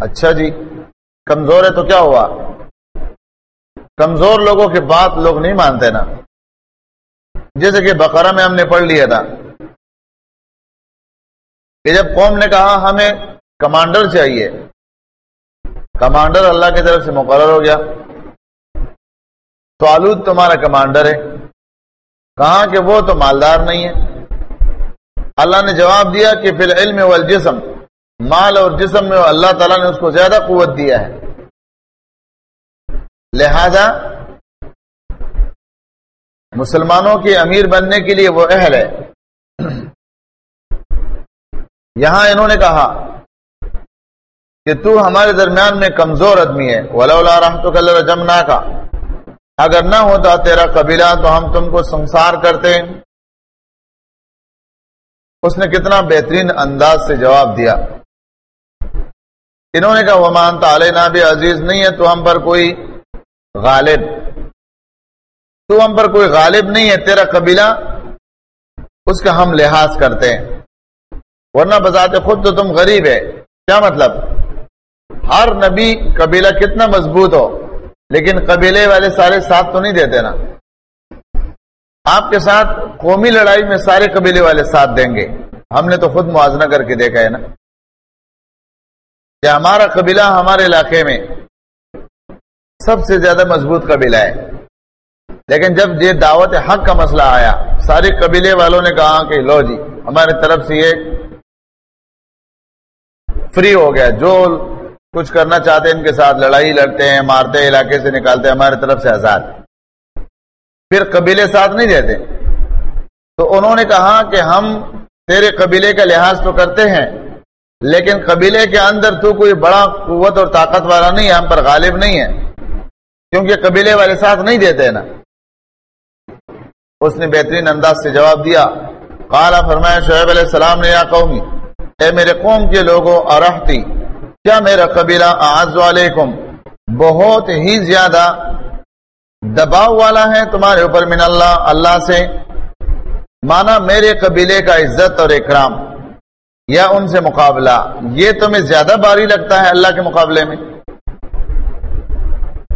اچھا جی کمزور ہے تو کیا ہوا؟ کمزور لوگوں کی بات لوگ نہیں مانتے نا۔ جیسے کہ بقرہ میں ہم نے پڑھ لیا تھا۔ کہ جب قوم نے کہا، ہمیں کمانڈر چاہیے۔ کمانڈر اللہ کی طرف سے مقرر ہو گیا۔ تو آلود تمہارا کمانڈر ہے۔ کہا کہ وہ تو مالدار نہیں ہے۔ اللہ نے جواب دیا کہ فی العلم والجسم۔ مال اور جسم میں اللہ تعالیٰ نے اس کو زیادہ قوت دیا ہے۔ لہذا مسلمانوں کے امیر بننے کے لیے وہ اہل ہے۔ یہاں انہوں نے کہا کہ تو ہمارے درمیان میں کمزور آدمی ہے۔ ولولا رحمت کل جمنا کا اگر نہ ہوتا تیرا قبیلہ تو ہم تم کو سنسار کرتے۔ اس نے کتنا بہترین انداز سے جواب دیا۔ انہوں نے کہا وہ مانتا علیہ بھی عزیز نہیں ہے، تو ہم پر کوئی غالب۔ تو ہم پر کوئی غالب نہیں ہے، تیرا قبیلہ اس کا ہم لحاظ کرتے ہیں۔ ورنہ بذات خود تو تم غریب ہے کیا مطلب؟ ہر نبی قبیلہ کتنا مضبوط ہو، لیکن قبیلے والے سارے ساتھ تو نہیں دیتے نا۔ آپ کے ساتھ قومی لڑائی میں سارے قبیلے والے ساتھ دیں گے۔ ہم نے تو خود موازنہ کر کے دیکھا ہے نا۔ کہ ہمارا قبیلہ ہمارے علاقے میں سب سے زیادہ مضبوط قبیلہ ہے۔ لیکن جب یہ دعوت حق کا مسئلہ آیا، سارے قبیلے والوں نے کہا کہ لو جی ہماری طرف سے یہ فری ہو گیا۔ جو کچھ کرنا چاہتے ہیں، ان کے ساتھ لڑائی لڑتے ہیں، مارتے ہیں، علاقے سے نکالتے ہیں ہماری طرف سے آزاد۔ پھر قبیلے ساتھ نہیں دیتے تو انہوں نے کہا کہ ہم تیرے قبیلے کا لحاظ تو کرتے ہیں لیکن قبیلے کے اندر تو کوئی بڑا قوت اور طاقت والا نہیں ہے، ہم پر غالب نہیں ہے۔ کیونکہ قبیلے والے ساتھ نہیں دیتے نا۔ اس نے بہترین انداز سے جواب دیا۔ کالا فرمایا، شعیب علیہ السلام نے، یا قومی، اے میرے قوم کے لوگوں، ارحتی، کیا میرا قبیلہ آز علیکم؟ بہت ہی زیادہ دباؤ والا ہے تمہارے اوپر من اللہ اللہ سے۔ مانا میرے قبیلے کا عزت اور اکرام۔ یا ان سے مقابلہ؟ یہ تمہیں زیادہ باری لگتا ہے اللہ کے مقابلے میں۔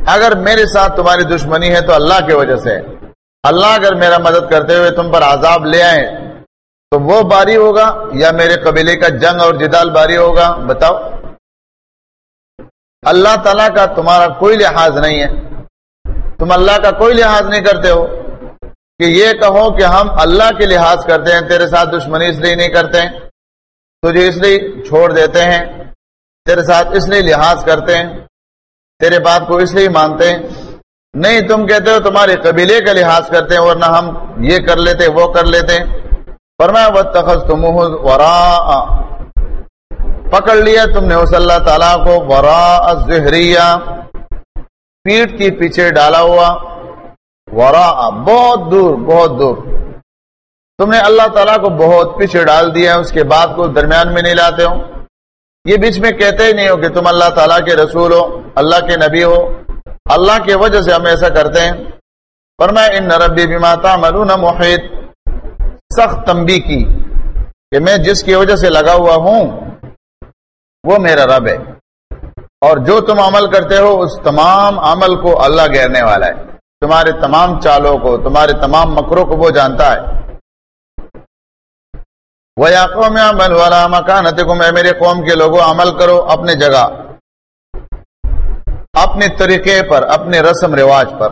اگر میرے ساتھ تمہاری دشمنی ہے تو اللہ کی وجہ سے۔ اللہ اگر میرا مدد کرتے ہوئے تم پر عذاب لے آئے، تو وہ باری ہوگا یا میرے قبیلے کا جنگ اور جدال باری ہوگا؟ بتاؤ۔ اللہ تعالیٰ کا تمہارا کوئی لحاظ نہیں ہے۔ تم اللہ کا کوئی لحاظ نہیں کرتے ہو۔ کہ یہ کہو کہ ہم اللہ کے لحاظ کرتے ہیں، تیرے ساتھ دشمنی اس لیے نہیں کرتے۔ ہیں تجھے اس لیے چھوڑ دیتے ہیں، تیرے ساتھ اس لیے لحاظ کرتے ہیں، تیرے بات کو اس لیے مانتے ہیں۔ نہیں تم کہتے ہو تمہارے قبیلے کا لحاظ کرتے ہیں، ورنہ ہم یہ کر لیتے، وہ کر لیتے۔ فرمایا وہ تخص تم ورا پکڑ لیا تم نے اس اللہ تعالیٰ کو ورا زہریہ پیٹ کے پیچھے ڈالا ہوا۔ ورا بہت دور بہت دور۔ تم نے اللہ تعالیٰ کو بہت پیچھے ڈال دیا ہے، اس کے بعد کو درمیان میں نہیں لاتے ہو۔ یہ بیچ میں کہتے ہی نہیں ہو کہ تم اللہ تعالیٰ کے رسول ہو، اللہ کے نبی ہو۔ اللہ کی وجہ سے ہم ایسا کرتے ہیں۔ پر میں ان نربی بیماتا ملون محیط۔ سخت تمبی کی کہ میں جس کی وجہ سے لگا ہوا ہوں، وہ میرا رب ہے۔ اور جو تم عمل کرتے ہو، اس تمام عمل کو اللہ گہرنے والا ہے۔ تمہارے تمام چالوں کو، تمہارے تمام مکروں کو وہ جانتا ہے۔ وہ آنکھوں میں عمل والا مکانت کو میں میرے قوم کے لوگوں، عمل کرو اپنے جگہ، اپنے طریقے پر، اپنے رسم رواج پر۔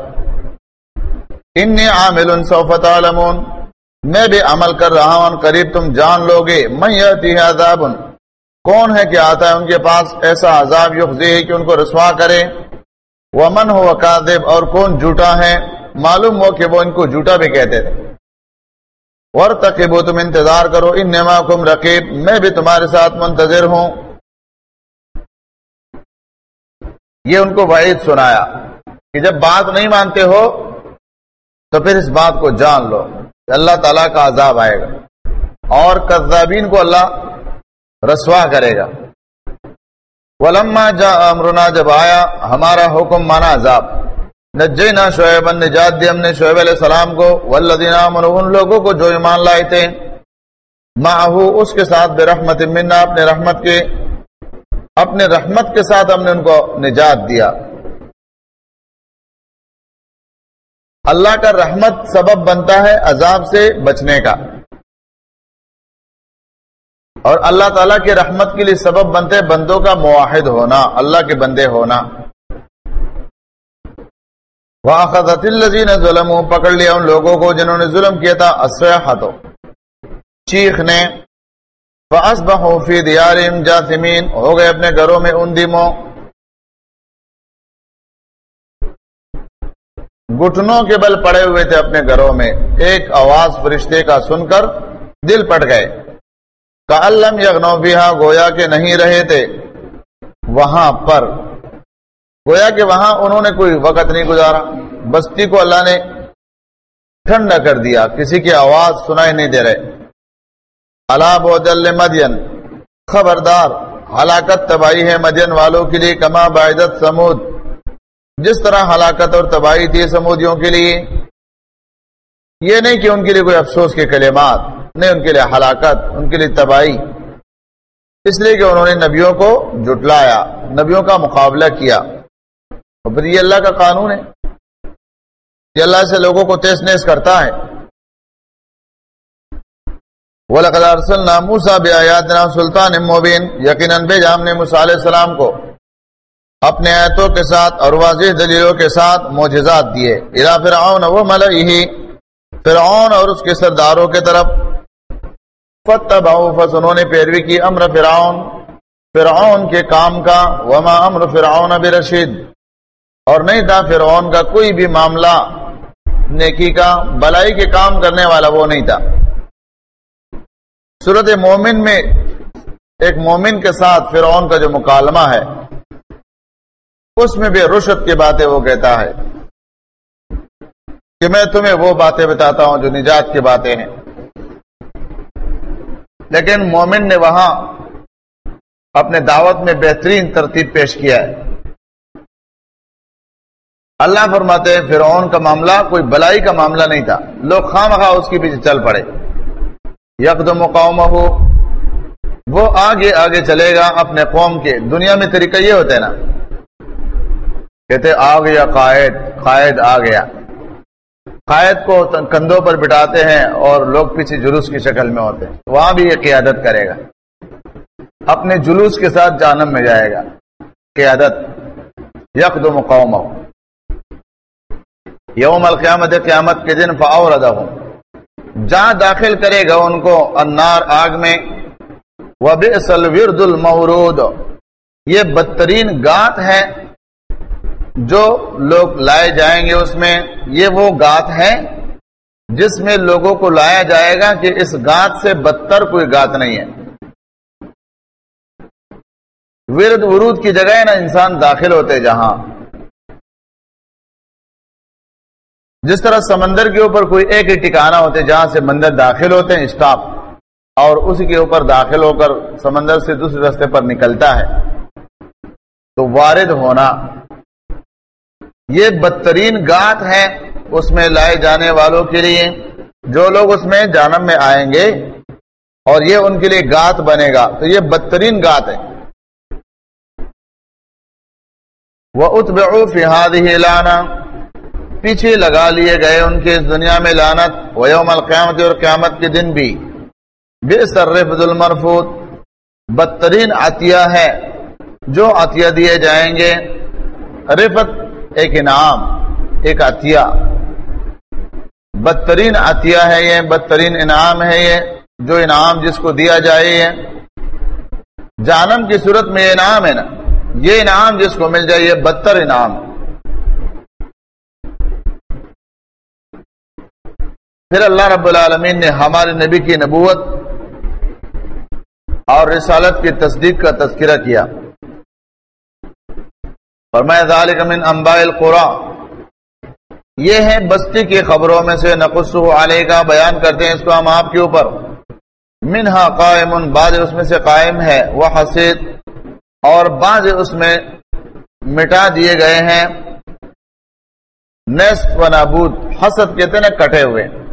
ان عامل صوفت عالمون میں بھی عمل کر رہا ہوں قریب تم جان لو گے میں عذاب؟ کون ہے کہ آتا ہے ان کے پاس؟ ایسا عذاب یخزی ہے کہ ان کو رسوا کرے۔ وہ من ہو کاذب؟ اور کون جھوٹا ہے؟ معلوم ہو کہ وہ ان کو جھوٹا بھی کہتے تھے۔ اور تقیب تم انتظار کرو ان نما کم رقیب، میں بھی تمہارے ساتھ منتظر ہوں۔ یہ ان کو وعید سنایا کہ جب بات نہیں مانتے ہو، تو پھر اس بات کو جان لو کہ اللہ تعالیٰ کا عذاب آئے گا اور کذابین کو اللہ رسوا کرے گا۔ ولما جا امرنا، جب آیا، ہمارا حکم مانا عذاب۔ نجینا شعیب نجات دی ہم نے شعیب علیہ السلام کو، والذین آمنوا، ان لوگوں کو جو ایمان لائے تھے۔ معہو، اس کے ساتھ بے رحمت منا اپنے رحمت کے، اپنے رحمت کے ساتھ ہم نے ان کو نجات دیا۔ اللہ کا رحمت سبب بنتا ہے عذاب سے بچنے کا۔ اور اللہ تعالیٰ کی رحمت کے لیے سبب بنتے بندوں کا معاہد ہونا، اللہ کے بندے ہونا۔ الزین ظلم پکڑ لیا ان لوگوں کو جنہوں نے ظلم کیا تھا ہاتھوں چیخ نے فی دیارم جاثمین ہو گئے اپنے گھروں میں ان دموں گٹنوں کے بل پڑے ہوئے تھے اپنے گھروں میں۔ ایک آواز فرشتے کا سن کر دل پٹ گئے۔ کالم یغنو بیہا گویا کے نہیں رہے تھے۔ وہاں پر گویا کہ وہاں انہوں نے کوئی وقت نہیں گزارا، بستی کو اللہ نے ٹھنڈا کر دیا، کسی کی آواز سنائی نہیں دے رہے۔ اللہ بودل مدین خبردار، ہلاکت تباہی ہے مدین والوں کے لیے کما باعدت سمود۔ جس طرح ہلاکت اور تباہی تھی سمودیوں کے لیے، یہ نہیں کہ ان کے لیے کوئی افسوس کے کلمات، نہیں ان کے لیے ہلاکت، ان کے لیے تباہی۔ اس لیے کہ انہوں نے نبیوں کو جٹلایا نبیوں کا مقابلہ کیا۔ اور پھر یہ اللہ کا قانون ہے۔ یہ اللہ سے لوگوں کو تیس نیس کرتا ہے۔ سلطان مبین یقیناً بے جام نے علیہ السلام کو اپنے آیتوں کے ساتھ اور واضح دلیلوں کے ساتھ معجزات دیے۔ الا فرعون و ملئی فرعون اور اس کے سرداروں کے طرف۔ فتبعوا فس انہوں نے پیروی کی امر فرعون۔ فرعون کے کام کا۔ وما امر فرعون برشید اور نہیں تھا فرعون کا کوئی بھی معاملہ نیکی کا، بلائی کے کام کرنے والا وہ نہیں تھا۔ صورت مومن میں ایک مومن کے ساتھ فرعون کا جو مکالمہ ہے، اس میں بھی رشت کی باتیں وہ کہتا ہے کہ میں تمہیں وہ باتیں بتاتا ہوں جو نجات کی باتیں ہیں۔ لیکن مومن نے وہاں اپنے دعوت میں بہترین ترتیب پیش کیا ہے۔ اللہ فرماتے ہیں، فرعون کا معاملہ کوئی بلائی کا معاملہ نہیں تھا۔ لوگ خواہ مخواہ اس کے پیچھے چل پڑے۔ یکدم قوم ہو وہ آگے آگے چلے گا اپنے قوم کے۔ دنیا میں طریقہ یہ ہوتا ہے نا۔ کہتے آ گیا قائد قائد آ گیا۔ قائد کو کندھوں پر بٹاتے ہیں اور لوگ پیچھے جلوس کی شکل میں ہوتے ہیں۔ وہاں بھی یہ قیادت کرے گا۔ اپنے جلوس کے ساتھ جانم میں جائے گا۔ قیادت۔ یک دو مقام یوم القیامت قیامت کے دن فاور ادا ہوں جہاں داخل کرے گا ان کو انار آگ میں۔ وہ ورد المورود۔ یہ بدترین گات ہے جو لوگ لائے جائیں گے اس میں۔ یہ وہ گات ہے جس میں لوگوں کو لایا جائے گا کہ اس گات سے بدتر کوئی گات نہیں ہے۔ ورد ورود کی جگہ نا انسان داخل ہوتے جہاں۔ جس طرح سمندر کے اوپر کوئی ایک ہی ٹکانا ہوتے جہاں سے مندر داخل ہوتے ہیں، اسٹاپ، اور اسی کے اوپر داخل ہو کر سمندر سے دوسرے رستے پر نکلتا ہے۔ تو وارد ہونا، یہ بدترین گات ہے اس میں لائے جانے والوں کے لیے۔ جو لوگ اس میں جانم میں آئیں گے، اور یہ ان کے لیے گات بنے گا۔ تو یہ بدترین گات ہے۔ وہ اتب فہاد ہی لانا پیچھے لگا لیے گئے ان کے اس دنیا میں لانت ویوم القیامت اور قیامت کے دن بھی۔ بے سرف المرفوت بدترین عطیہ ہے۔ جو عطیہ دیے جائیں گے۔ رفت ایک انعام، ایک عطیہ۔ بدترین عطیہ ہے یہ، بدترین انعام ہے یہ۔ جو انعام جس کو دیا جائے یہ۔ جانم کی صورت میں یہ انعام ہے نا۔ یہ انعام جس کو مل جائے، یہ بدتر انعام۔ پھر اللہ رب العالمین نے ہمارے نبی کی نبوت اور رسالت کی تصدیق کا تذکرہ کیا۔ فرمایا، ذالک من انباء القرى یہ ہے بستی کی خبروں میں سے، نقص علیہ کا بیان کرتے ہیں اس کو ہم آپ کے اوپر۔ منہا قائم، بعض اس میں سے قائم ہے۔ وہ حسید اور بعض اس میں مٹا دیے گئے ہیں۔ نصف و نابود، حسد کہتے ہیں کٹے ہوئے۔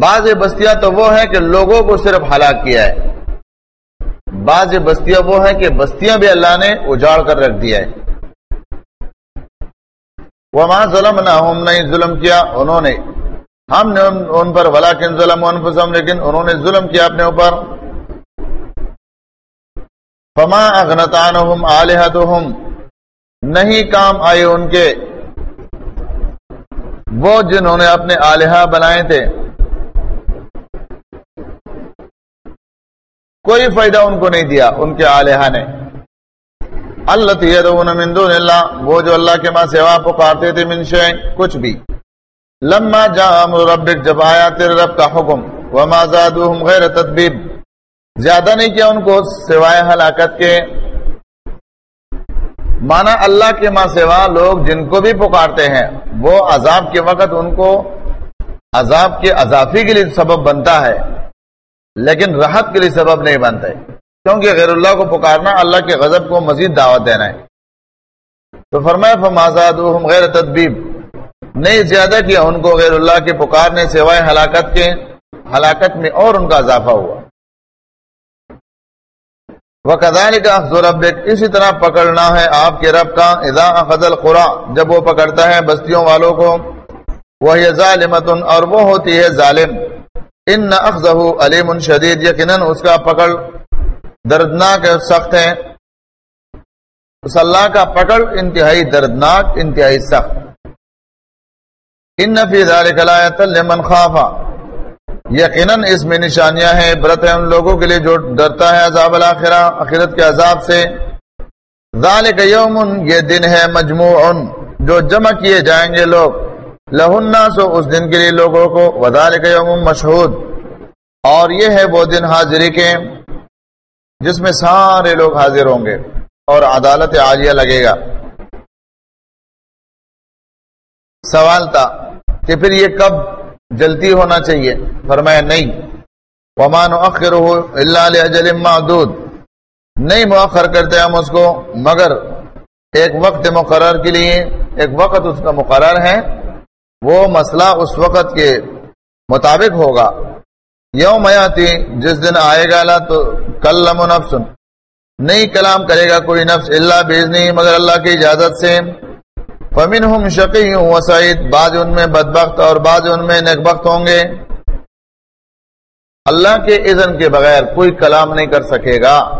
بعض بستیاں تو وہ ہیں کہ لوگوں کو صرف ہلاک کیا ہے۔ بعض بستیاں وہ ہیں کہ بستیاں بھی اللہ نے اجاڑ کر رکھ دیا ہے وہ ماں ظلم نہ ہم نہیں ظلم کیا انہوں نے۔ ہم نے ان پر ولا کن ظلم انفسم لیکن انہوں نے ظلم کیا اپنے اوپر۔ فما اغنتان آلحتہم نہیں کام آئے ان کے۔ وہ جنہوں نے اپنے آلیہ بنائے تھے۔ کوئی فائدہ ان کو نہیں دیا، ان کے آلیہ نے اللہ من دون اللہ، وہ جو اللہ کے ماں سوا پکارتے تھے من کچھ بھی۔ لما جا ربک، جب آیا تیرے رب کا حکم، وما زادوہم غیر تدبیب۔ زیادہ نہیں کیا ان کو سوائے ہلاکت کے۔ مانا اللہ کے ماں سوا لوگ جن کو بھی پکارتے ہیں، وہ عذاب کے وقت ان کو عذاب کے اضافی کے لیے سبب بنتا ہے۔ لیکن راحت کے لیے سبب نہیں بنتا ہے کیونکہ غیر اللہ کو پکارنا اللہ کے غضب کو مزید دعوت دینا ہے۔ تو فرمایا فمازاد غیر تدبیب نہیں، زیادہ کیا، ان کو غیر اللہ کے پکارنے سوائے ہلاکت کے، ہلاکت میں اور ان کا اضافہ ہوا۔ وہ کدال کا رب اسی طرح پکڑنا ہے آپ کے رب کا۔ ادا فضل خورا جب وہ پکڑتا ہے بستیوں والوں کو وہ ظالمت اور وہ ہوتی ہے ظالم۔ ان نہ افزہ علیم شدید یقیناً اس کا پکڑ دردناک سخت ہے اس اللہ کا پکڑ انتہائی دردناک، انتہائی سخت. ان نفی ذالک لمن خافا یقیناً اس میں نشانیاں ہیں برت ان لوگوں کے لیے جو ڈرتا ہے عذاب الاخرہ اخرت کے عذاب سے. ذالک یوم یہ دن ہے مجموع، جو جمع کیے جائیں گے لوگ. لہنا سو اس دن کے لیے لوگوں کو، وذالک یوم مشہود۔ اور یہ ہے وہ دن حاضری کے، جس میں سارے لوگ حاضر ہوں گے اور عدالت عالیہ لگے گا۔ سوال تھا کہ پھر یہ کب جلدی ہونا چاہیے؟ فرمایا نہیں۔ ومان اخر اللہ محدود نہیں مؤخر کرتے ہم اس کو، مگر ایک وقت مقرر کے لیے، ایک وقت اس کا مقرر ہے۔ وہ مسئلہ اس وقت کے مطابق ہوگا۔ یوم آتی جس دن آئے گا اللہ تو کلم و نہیں کلام کرے گا کوئی نفس، اللہ بھیجنی مگر اللہ کی اجازت سے۔ فمن ہم شقی ہوں سعید، بعض ان میں بدبخت اور بعض ان میں نیکبخت ہوں گے۔ اللہ کے اذن کے بغیر کوئی کلام نہیں کر سکے گا۔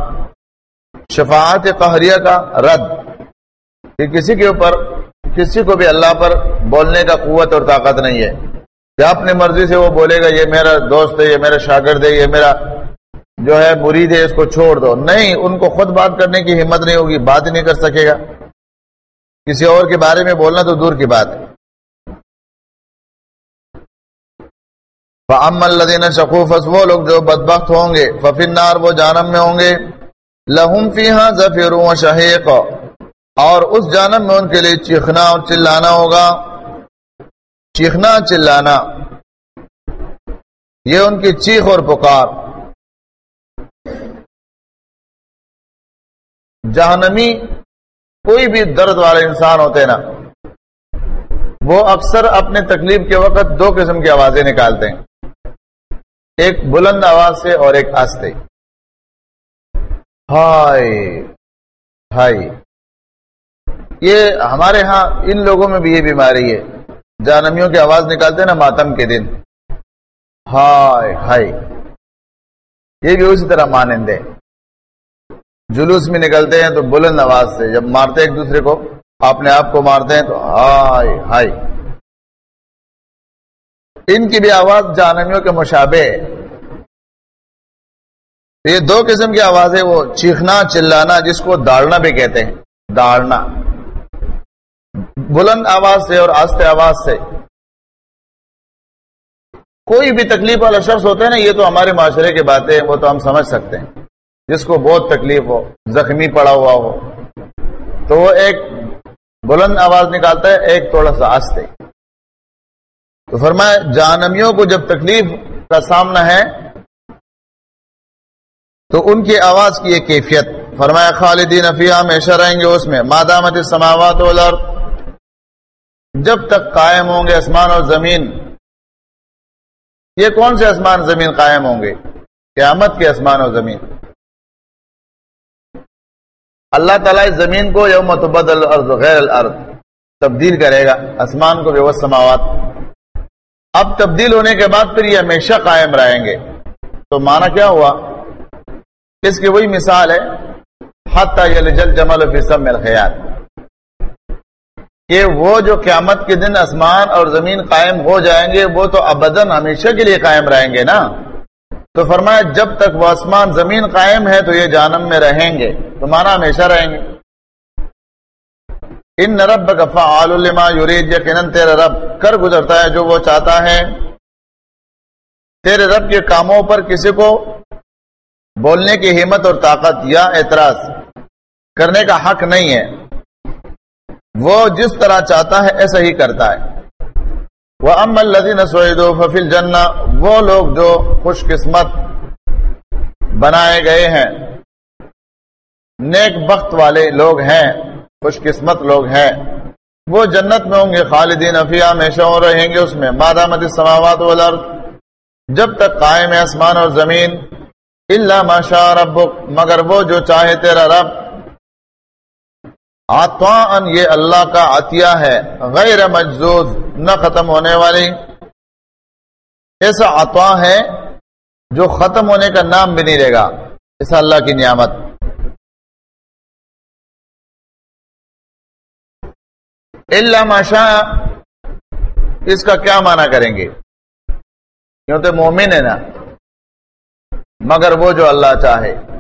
شفاعت قہریہ کا رد۔ کہ کسی کے اوپر کسی کو بھی اللہ پر بولنے کا قوت اور طاقت نہیں ہے۔ کہ اپنی مرضی سے وہ بولے گا، یہ میرا دوست ہے، یہ میرا شاگرد ہے، یہ میرا جو ہے مرید ہے، اس کو چھوڑ دو۔ نہیں، ان کو خود بات کرنے کی ہمت نہیں ہوگی، بات نہیں کر سکے گا۔ کسی اور کے بارے میں بولنا تو دور کی بات۔ ہے الدین شکوف وہ لوگ جو بدبخت ہوں گے ففنار وہ جانم میں ہوں گے۔ لہم فی ہاں ظفیر شہیق اور اس جانم میں ان کے لیے چیخنا اور چلانا ہوگا۔ چیخنا، چلانا۔ یہ ان کی چیخ اور پکار۔ جہنمی، کوئی بھی درد والے انسان ہوتے نا، وہ اکثر اپنے تکلیف کے وقت دو قسم کی آوازیں نکالتے ہیں۔ ایک بلند آواز سے اور ایک آستے۔ ہائے ہائی یہ ہمارے ہاں ان لوگوں میں بھی یہ بیماری ہے۔ جانمیوں کی آواز نکالتے ہیں نا ماتم کے دن۔ ہائے ہائی یہ بھی اسی طرح مانندے جلوس میں نکلتے ہیں تو بلند آواز سے، جب مارتے ایک دوسرے کو، اپنے آپ کو مارتے ہیں تو ہائے ہائے۔ ان کی بھی آواز جانمیوں کے مشابے یہ دو قسم کی آواز ہے، وہ چیخنا، چلانا، جس کو داڑنا بھی کہتے ہیں۔ داڑنا بلند آواز سے اور آستے آواز سے۔ کوئی بھی تکلیف والا شخص ہوتا ہے نا، یہ تو ہمارے معاشرے کی باتیں وہ تو ہم سمجھ سکتے ہیں۔ جس کو بہت تکلیف ہو، زخمی پڑا ہوا ہو، تو وہ ایک بلند آواز نکالتا ہے، ایک تھوڑا سا آستے تو فرمایا جانمیوں کو جب تکلیف کا سامنا ہے، تو ان کی آواز کی ایک کیفیت۔ فرمایا، خالدین افیہ ہمیشہ رہیں گے اس میں۔ مادامت سماوات والارض جب تک قائم ہوں گے آسمان اور زمین، یہ کون سے آسمان زمین قائم ہوں گے؟ قیامت کے آسمان اور زمین۔ اللہ تعالیٰ اس زمین کو یوم تبدل الارض غیر الارض تبدیل کرے گا، آسمان کو بے سماوات۔ اب تبدیل ہونے کے بعد پھر یہ ہمیشہ قائم رہیں گے۔ تو مانا کیا ہوا؟ اس کی وہی مثال ہے، حتی یلجل جمل فی سم الخیال۔ کہ وہ جو قیامت کے دن آسمان اور زمین قائم ہو جائیں گے، وہ تو ابدن ہمیشہ کے لیے قائم رہیں گے نا؟ تو فرمایا، جب تک وہ آسمان زمین قائم ہے تو یہ جانم میں رہیں گے، تو ہمیشہ رہیں گے۔ ان رب کا لما یورید یقیناً تیرا رب کر گزرتا ہے جو وہ چاہتا ہے۔ تیرے رب کے کاموں پر کسی کو بولنے کی ہمت اور طاقت یا اعتراض کرنے کا حق نہیں ہے۔ وہ جس طرح چاہتا ہے ایسا ہی کرتا ہے۔ وہ ام الدین سعید ففیل جنا وہ لوگ جو خوش قسمت بنائے گئے ہیں۔ نیک بخت والے لوگ ہیں خوش قسمت لوگ ہیں۔ وہ جنت میں ہوں گے، خالدین افیہ ہمیشہ رہیں گے اس میں۔ مادامت سماوات والارض، جب تک قائم ہے آسمان اور زمین اللہ ماشا رب مگر وہ جو چاہے تیرا رب۔ آتوان یہ اللہ کا عطیہ ہے، غیر مجزوز نہ ختم ہونے والی۔ ایسا اتوا ہے جو ختم ہونے کا نام بھی نہیں رہے گا۔ ایسا اللہ کی نعمت۔ اللہ ماشا اس کا کیا مانا کریں گے؟ کیوں تو مومن ہے نا۔ مگر وہ جو اللہ چاہے۔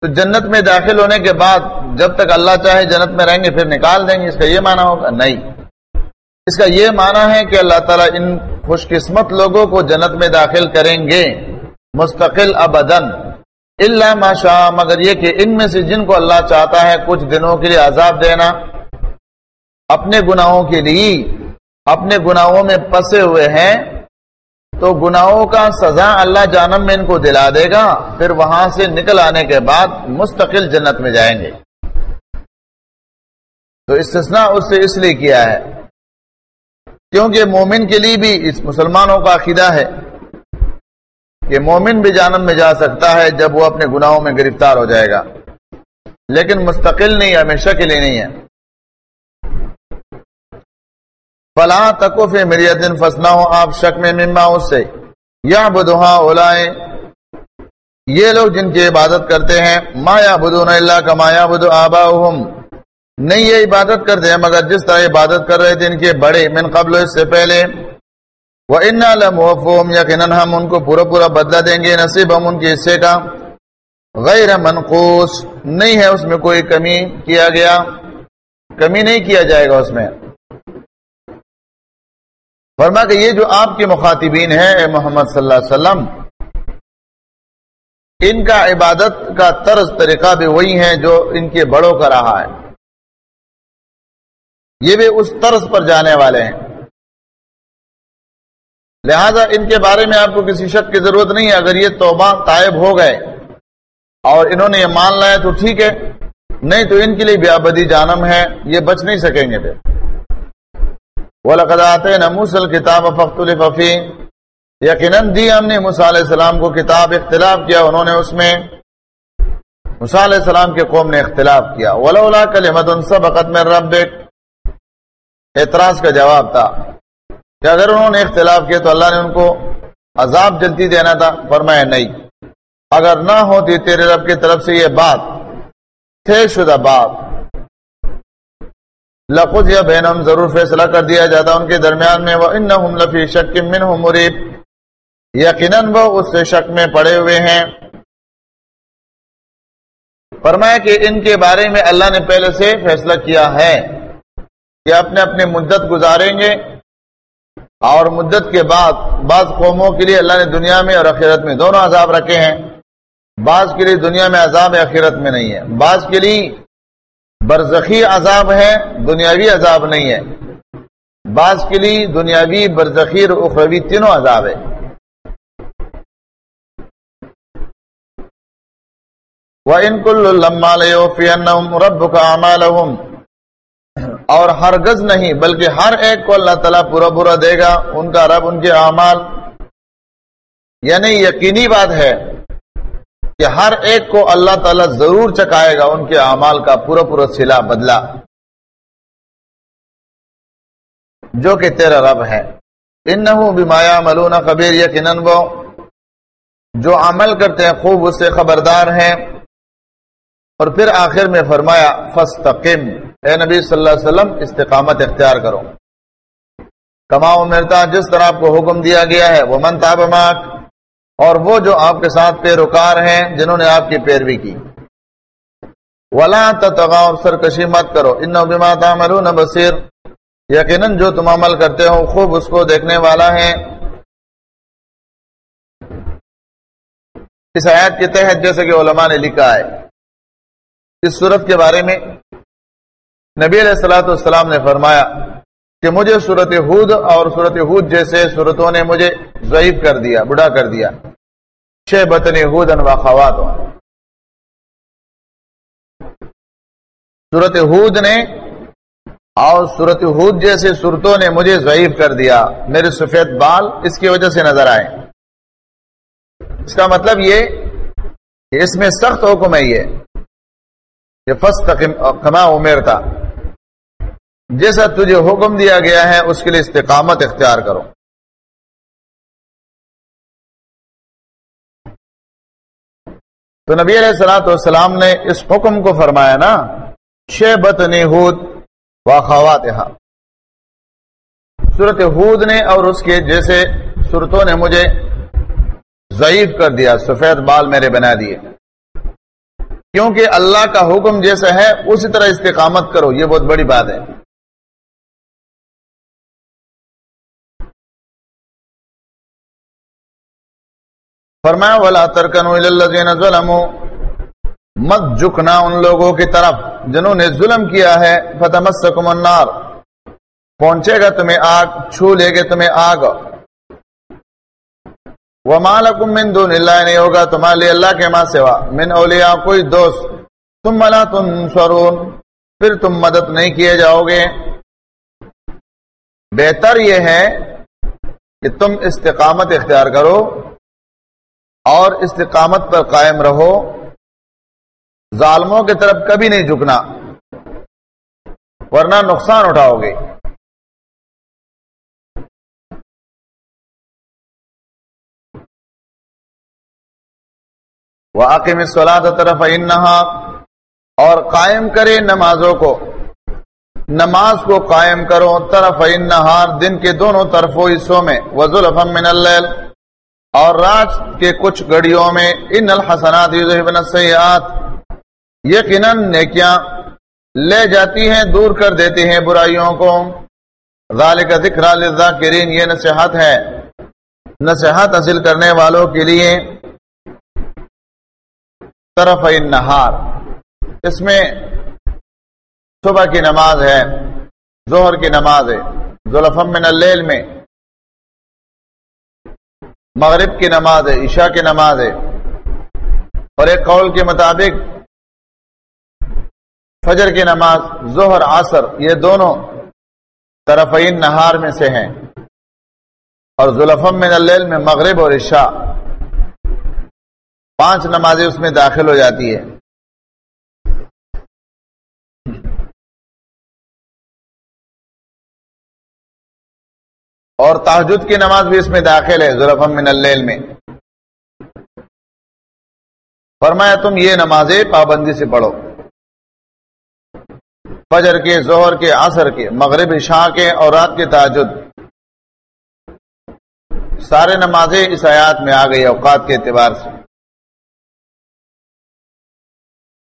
تو جنت میں داخل ہونے کے بعد جب تک اللہ چاہے جنت میں رہیں گے، پھر نکال دیں گے۔ اس کا یہ معنی ہوگا نہیں۔ اس کا یہ معنی ہے کہ اللہ تعالیٰ ان خوش قسمت لوگوں کو جنت میں داخل کریں گے۔ مستقل ابدن اللہ ماشا مگر یہ کہ ان میں سے جن کو اللہ چاہتا ہے کچھ دنوں کے لیے عذاب دینا، اپنے گناہوں کے لیے، اپنے گناہوں میں پسے ہوئے ہیں۔ تو گناہوں کا سزا اللہ جانم میں ان کو دلا دے گا، پھر وہاں سے نکل آنے کے بعد مستقل جنت میں جائیں گے۔ تو استثناء اس سے اس لیے کیا ہے۔ کیونکہ مومن کے لیے بھی اس مسلمانوں کا عقیدہ ہے کہ مومن بھی جانم میں جا سکتا ہے جب وہ اپنے گناہوں میں گرفتار ہو جائے گا۔ لیکن مستقل نہیں، ہمیشہ کے لیے نہیں ہے۔ فلاں تکوف مریدن فسنا ہو آپ شک میں مما اس سے۔ یا بدوہا اولائے۔ یہ لوگ جن کی عبادت کرتے ہیں، ما یا بدون اللہ کا ما یا بدو آبا نہیں، یہ عبادت کرتے ہیں، مگر جس طرح عبادت کر رہے تھے ان کے بڑے، من قبل اس سے پہلے۔ وہ ان لمحفوم یقیناً ہم ان کو پورا پورا بدلہ دیں گے، نصیب ہم ان کے حصے کا۔ غیر منقوص نہیں ہے اس میں کوئی کمی کیا گیا۔ کمی نہیں کیا جائے گا اس میں۔ فرما کہ یہ جو آپ کے مخاطبین ہیں، اے محمد صلی اللہ علیہ وسلم، ان کا عبادت کا طرز طریقہ بھی وہی ہے جو ان کے بڑوں کا رہا ہے۔ یہ بھی اس طرز پر جانے والے ہیں۔ لہذا ان کے بارے میں آپ کو کسی شک کی ضرورت نہیں ہے، اگر یہ توبہ طائب ہو گئے اور انہوں نے یہ مان لایا تو ٹھیک ہے، نہیں تو ان کے لیے بھی آبدی جانم ہے، یہ بچ نہیں سکیں گے۔ پھر وَلَقَدْ آتَيْنَا مُوسَى الْكِتَابَ فَاخْتُلِفَ فِيهِ۔ یقیناً دی ہم نے موسیٰ علیہ السلام کو کتاب اختلاف کیا، انہوں نے اس میں موسیٰ علیہ السلام کے قوم نے اختلاف کیا۔ وَلَوْلَا كَلِمَةٌ سَبَقَتْ مِنْ رَبِّكَ۔ اعتراض کا جواب تھا کہ اگر انہوں نے اختلاف کیا تو اللہ نے ان کو عذاب جلدی دینا تھا۔ فرمایا، نہیں۔ اگر نہ ہوتی تیرے رب کی طرف سے یہ بات تھے شدہ بات۔ لفظ یا بینم ضرور فیصلہ کر دیا جاتا ان کے درمیان میں وہ ان لفی شک من مریب یقیناً وہ اس سے شک میں پڑے ہوئے ہیں۔ فرمایا کہ ان کے بارے میں اللہ نے پہلے سے فیصلہ کیا ہے کہ اپنے اپنے مدت گزاریں گے اور مدت کے بعد بعض قوموں کے لیے اللہ نے دنیا میں اور اخیرت میں دونوں عذاب رکھے ہیں۔ بعض کے لیے دنیا میں عذاب ہے اخیرت میں نہیں ہے۔ بعض کے لیے برزخی عذاب ہے، دنیاوی عذاب نہیں ہے۔ بعض کے لیے دنیاوی، برزخی، اور اخروی تینوں عذاب ہے ان رب کا اور ہرگز نہیں، بلکہ ہر ایک کو اللہ تعالیٰ پورا پورا دے گا، ان کا رب، ان کے اعمال۔ یعنی یقینی بات ہے۔ کہ ہر ایک کو اللہ تعالیٰ ضرور چکائے گا ان کے اعمال کا پورا پورا سلا بدلا جو کہ تیرا رب ہے۔ ان بیمایا ملون کبیر یقیناً وہ جو عمل کرتے ہیں، خوب اس سے خبردار ہیں۔ اور پھر آخر میں فرمایا فستقم اے نبی صلی اللہ علیہ وسلم، استقامت اختیار کرو۔ کماؤ مرتا جس طرح آپ کو حکم دیا گیا ہے وہ من تابماک اور وہ جو آپ کے ساتھ پیروکار ہیں، جنہوں نے آپ کی پیروی کی۔ ولا تغاؤ سرکشی مت کرو۔ ان بما تعملون بصیر یقیناً جو تم عمل کرتے ہو، خوب اس کو دیکھنے والا ہے۔ اس آیات کے تحت جیسے کہ علماء نے لکھا ہے۔ اس صورت کے بارے میں نبی علیہ السلاۃ والسلام نے فرمایا کہ مجھے صورت حود اور صورت حود جیسے صورتوں نے مجھے ضعیف کر دیا، بڑھا کر دیا۔ چھ بطن حود و خوات صورت حود نے اور صورت حود جیسے صورتوں نے مجھے ضعیف کر دیا۔ میرے سفید بال اس کی وجہ سے نظر آئے۔ اس کا مطلب یہ کہ اس میں سخت حکم ہے یہ کہ فسٹ کما عمیر تھا جیسا تجھے حکم دیا گیا ہے، اس کے لیے استقامت اختیار کرو۔ تو نبی علیہ السلاۃ والسلام نے اس حکم کو فرمایا نا شیبت نیہود و خوات صورت ہود نے اور اس کے جیسے صورتوں نے مجھے ضعیف کر دیا، سفید بال میرے بنا دیے۔ کیونکہ اللہ کا حکم جیسا ہے، اسی طرح استقامت کرو، یہ بہت بڑی بات ہے۔ فرمایا، ولا والا ترکن ظلم مت جھکنا ان لوگوں کی طرف جنہوں نے ظلم کیا ہے۔ فتح النار۔ پہنچے گا تمہیں آگ، چھو لے گے تمہیں آگ۔ وہ مالکم من دون اللہ نہیں ہوگا تمہارے لیے اللہ کے ماں سوا۔ من اولیاء، کوئی دوست۔ تم ملا تم سرون پھر تم مدد نہیں کیے جاؤ گے۔ بہتر یہ ہے کہ تم استقامت اختیار کرو۔ اور استقامت پر قائم رہو۔ ظالموں کی طرف کبھی نہیں جھکنا، ورنہ نقصان اٹھاؤ گے۔ واقم سولاد طرف انہا اور قائم کرے نمازوں کو۔ نماز کو قائم کرو طرف انہار دن کے دونوں طرفوں، حصوں میں۔ وزول من اللیل اور رات کے کچھ گڑیوں میں ان الحسنات السیئات، یقیناً نیکیاں لے جاتی ہیں، دور کر دیتی ہیں برائیوں کو۔ ذالک ذکر للذاکرین، یہ نصیحت ہے۔ نصیحت حاصل کرنے والوں کے لیے۔ طرف نہار اس میں صبح کی نماز ہے، ظہر کی نماز ہے۔ ظلفم من اللیل میں مغرب کی نماز ہے، عشاء کی نماز ہے۔ اور ایک قول کے مطابق فجر کی نماز، ظہر، عصر، یہ دونوں طرفین نہار میں سے ہیں۔ اور ظلفم من اللیل میں مغرب اور عشاء۔ پانچ نمازیں اس میں داخل ہو جاتی ہے اور تحجد کی نماز بھی اس میں داخل ہے ظلفم من اللیل میں۔ فرمایا، تم یہ نمازیں پابندی سے پڑھو۔ فجر کے زہر کے، عصر کے، مغرب شاہ کے اور رات کے تحجد۔ سارے نمازیں اس آیات میں آ گئی، اوقات کے اعتبار سے۔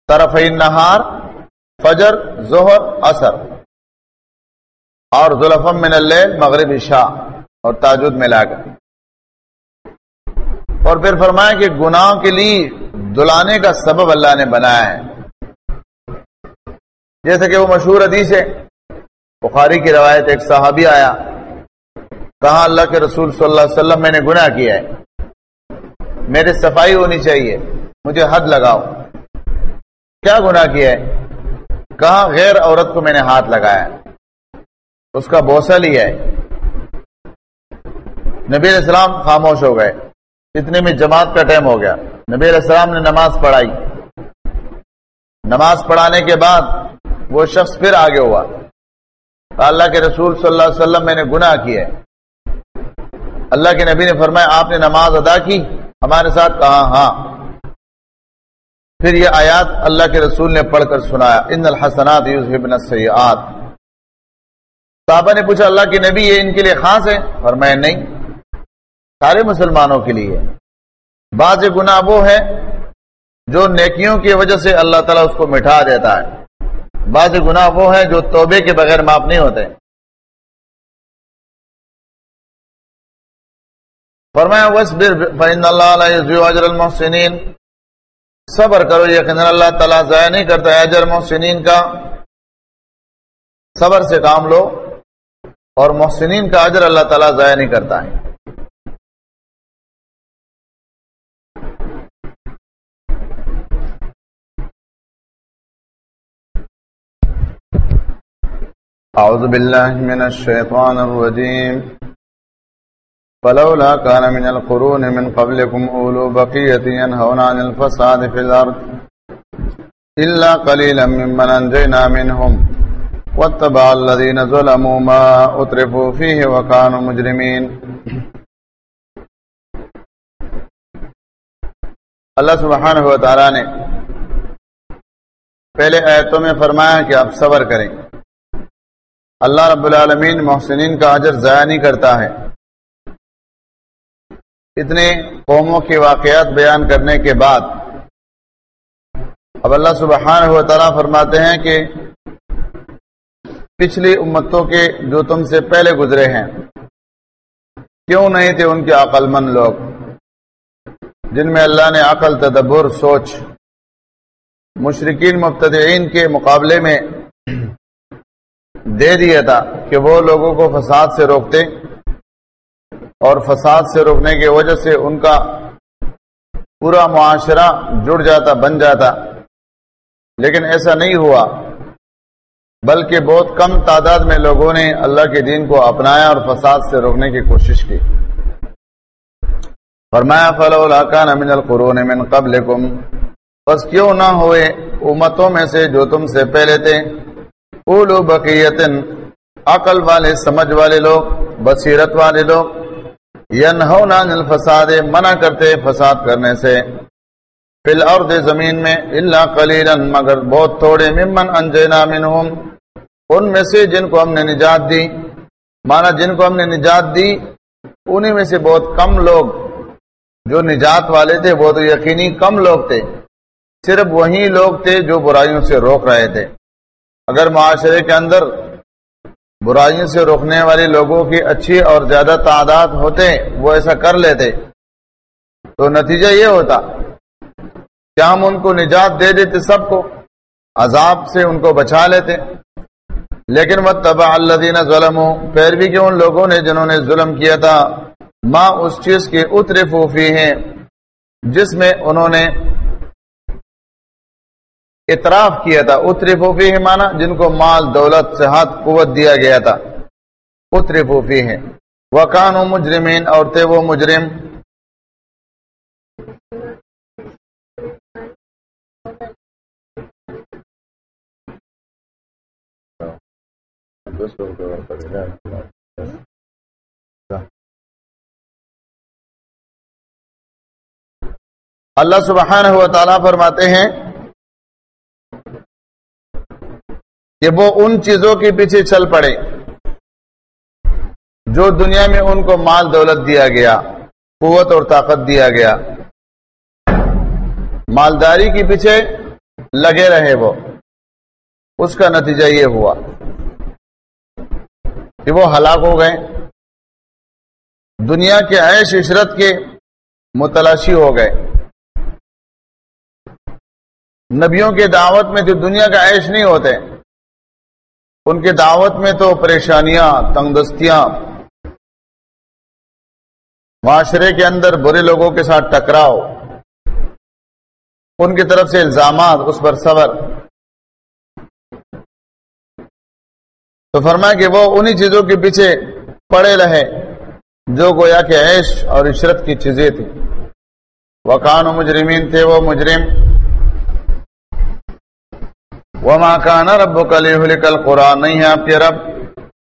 طرف نہار، فجر، ظہر اثر اور ظلفم من اللیل مغرب شاہ اور تاجد میں لا کر اور پھر فرمایا کہ گناہوں کے لیے دلانے کا سبب اللہ نے بنایا ہے۔ جیسے کہ وہ مشہور حدیث ہے، بخاری کی روایت ایک صحابی آیا، کہا، اللہ کے رسول صلی اللہ علیہ وسلم، میں نے گناہ کیا ہے۔ میرے صفائی ہونی چاہیے، مجھے حد لگاؤ۔ کیا گناہ کیا ہے؟ کہاں غیر عورت کو میں نے ہاتھ لگایا۔ اس کا بوسا لیا ہے۔ نبی السلام خاموش ہو گئے۔ اتنے میں جماعت کا ٹائم ہو گیا۔ نبی علیہ السلام نے نماز پڑھائی۔ نماز پڑھانے کے بعد وہ شخص پھر آگے ہوا۔ اللہ کے رسول صلی اللہ علیہ وسلم میں نے گناہ کیا اللہ کے نبی نے فرمایا، آپ نے نماز ادا کی؟ ہمارے ساتھ کہا ہاں۔ پھر یہ آیات اللہ کے رسول نے پڑھ کر سنایا۔ ان الحسنات السیئات صحابہ نے پوچھا، اللہ کے نبی یہ ان کے لیے خاص ہے فرمایا نہیں۔ سارے مسلمانوں کے لیے۔ بعض گناہ وہ ہے جو نیکیوں کی وجہ سے اللہ تعالیٰ اس کو مٹھا دیتا ہے۔ بعض گناہ وہ ہے جو توبے کے بغیر معاف نہیں ہوتے۔ فرمایا اللہ المحسنین صبر کرو یقین اللہ تعالیٰ ضائع نہیں کرتا اجر محسنین کا۔ صبر سے کام لو۔ اور محسنین کا اجر اللہ تعالیٰ ضائع نہیں کرتا ہے۔ أعوذ بالله من الشيطان الرجيم۔ فلولا كان من القرون من قبلكم أولو بقية ينهون عن الفساد في الأرض إلا قليلا ممن أنجينا منهم۔ واتبع الذين ظلموا ما أترفوا فيه وكانوا مجرمين. اللہ سبحانہ و تعالی نے پہلے آیتوں میں فرمایا کہ آپ صبر کریں۔ اللہ رب العالمین محسنین کا اجر ضائع نہیں کرتا ہے۔ اتنے قوموں کے واقعات بیان کرنے کے بعد اب اللہ سبحانہ و تعالیٰ فرماتے ہیں کہ پچھلی امتوں کے جو تم سے پہلے گزرے ہیں۔ کیوں نہیں تھے ان کے عقل مند لوگ؟ جن میں اللہ نے عقل، تدبر، سوچ مشرقین مبتدئین کے مقابلے میں دے دیا تھا کہ وہ لوگوں کو فساد سے روکتے اور فساد سے روکنے کی وجہ سے ان کا پورا معاشرہ جڑ جاتا، بن جاتا۔ لیکن ایسا نہیں ہوا۔ بلکہ بہت کم تعداد میں لوگوں نے اللہ کے دین کو اپنایا اور فساد سے روکنے کی کوشش کی۔ فرمایا فلولا کان من القرون من قبلکم بس کیوں نہ ہوئے امتوں میں سے جو تم سے پہلے تھے۔ اولو بقیتن، عقل والے، سمجھ والے لوگ، بصیرت والے لوگ۔ ینہون عن الفساد، منع کرتے فساد کرنے سے۔ فی الارض زمین میں الا قلیلا مگر بہت تھوڑے، ممن انجینا منہم ان میں سے جن کو ہم نے نجات دی، مانا جن کو ہم نے نجات دی، انہی میں سے بہت کم لوگ جو نجات والے تھے، وہ تو یقینی کم لوگ تھے۔ صرف وہی لوگ تھے جو برائیوں سے روک رہے تھے۔ اگر معاشرے کے اندر برائیوں سے روکنے والے لوگوں کی اچھی اور زیادہ تعداد ہوتے، وہ ایسا کر لیتے۔ تو نتیجہ یہ ہوتا کیا ہم ان کو نجات دے دیتے سب کو، عذاب سے ان کو بچا لیتے۔ لیکن وہ تباہ اللہ دینا ظلم پیروی کے ان لوگوں نے جنہوں نے ظلم کیا تھا؟ ماں اس چیز کی اتر پھوفی ہیں، جس میں انہوں نے اطراف کیا تھا۔ اتری پھوفی ہے مانا جن کو مال، دولت، صحت، قوت دیا گیا تھا۔ اتری پھوفی ہے وہ کان و مجرمین اور تھے وہ مجرم اللہ سبحانہ و تعالیٰ فرماتے ہیں کہ وہ ان چیزوں کے پیچھے چل پڑے جو دنیا میں ان کو مال دولت دیا گیا، قوت اور طاقت دیا گیا۔ مالداری کے پیچھے لگے رہے وہ۔ اس کا نتیجہ یہ ہوا۔ کہ وہ ہلاک ہو گئے۔ دنیا کے عیش عشرت کے متلاشی ہو گئے۔ نبیوں کے دعوت میں جو دنیا کا عیش نہیں ہوتے، ان کی دعوت میں تو پریشانیاں تنگ دستیاں معاشرے کے اندر برے لوگوں کے ساتھ ٹکراؤ، ان کی طرف سے الزامات، اس پر صبر۔ تو فرمایا کہ وہ انہی چیزوں کے پیچھے پڑے رہے جو گویا کہ عیش اور عشرت کی چیزیں تھیں۔ وکان مجرمین تھے وہ مجرم۔ وہ ماکان رب کلی کل قرآن نہیں ہے آپ کے رب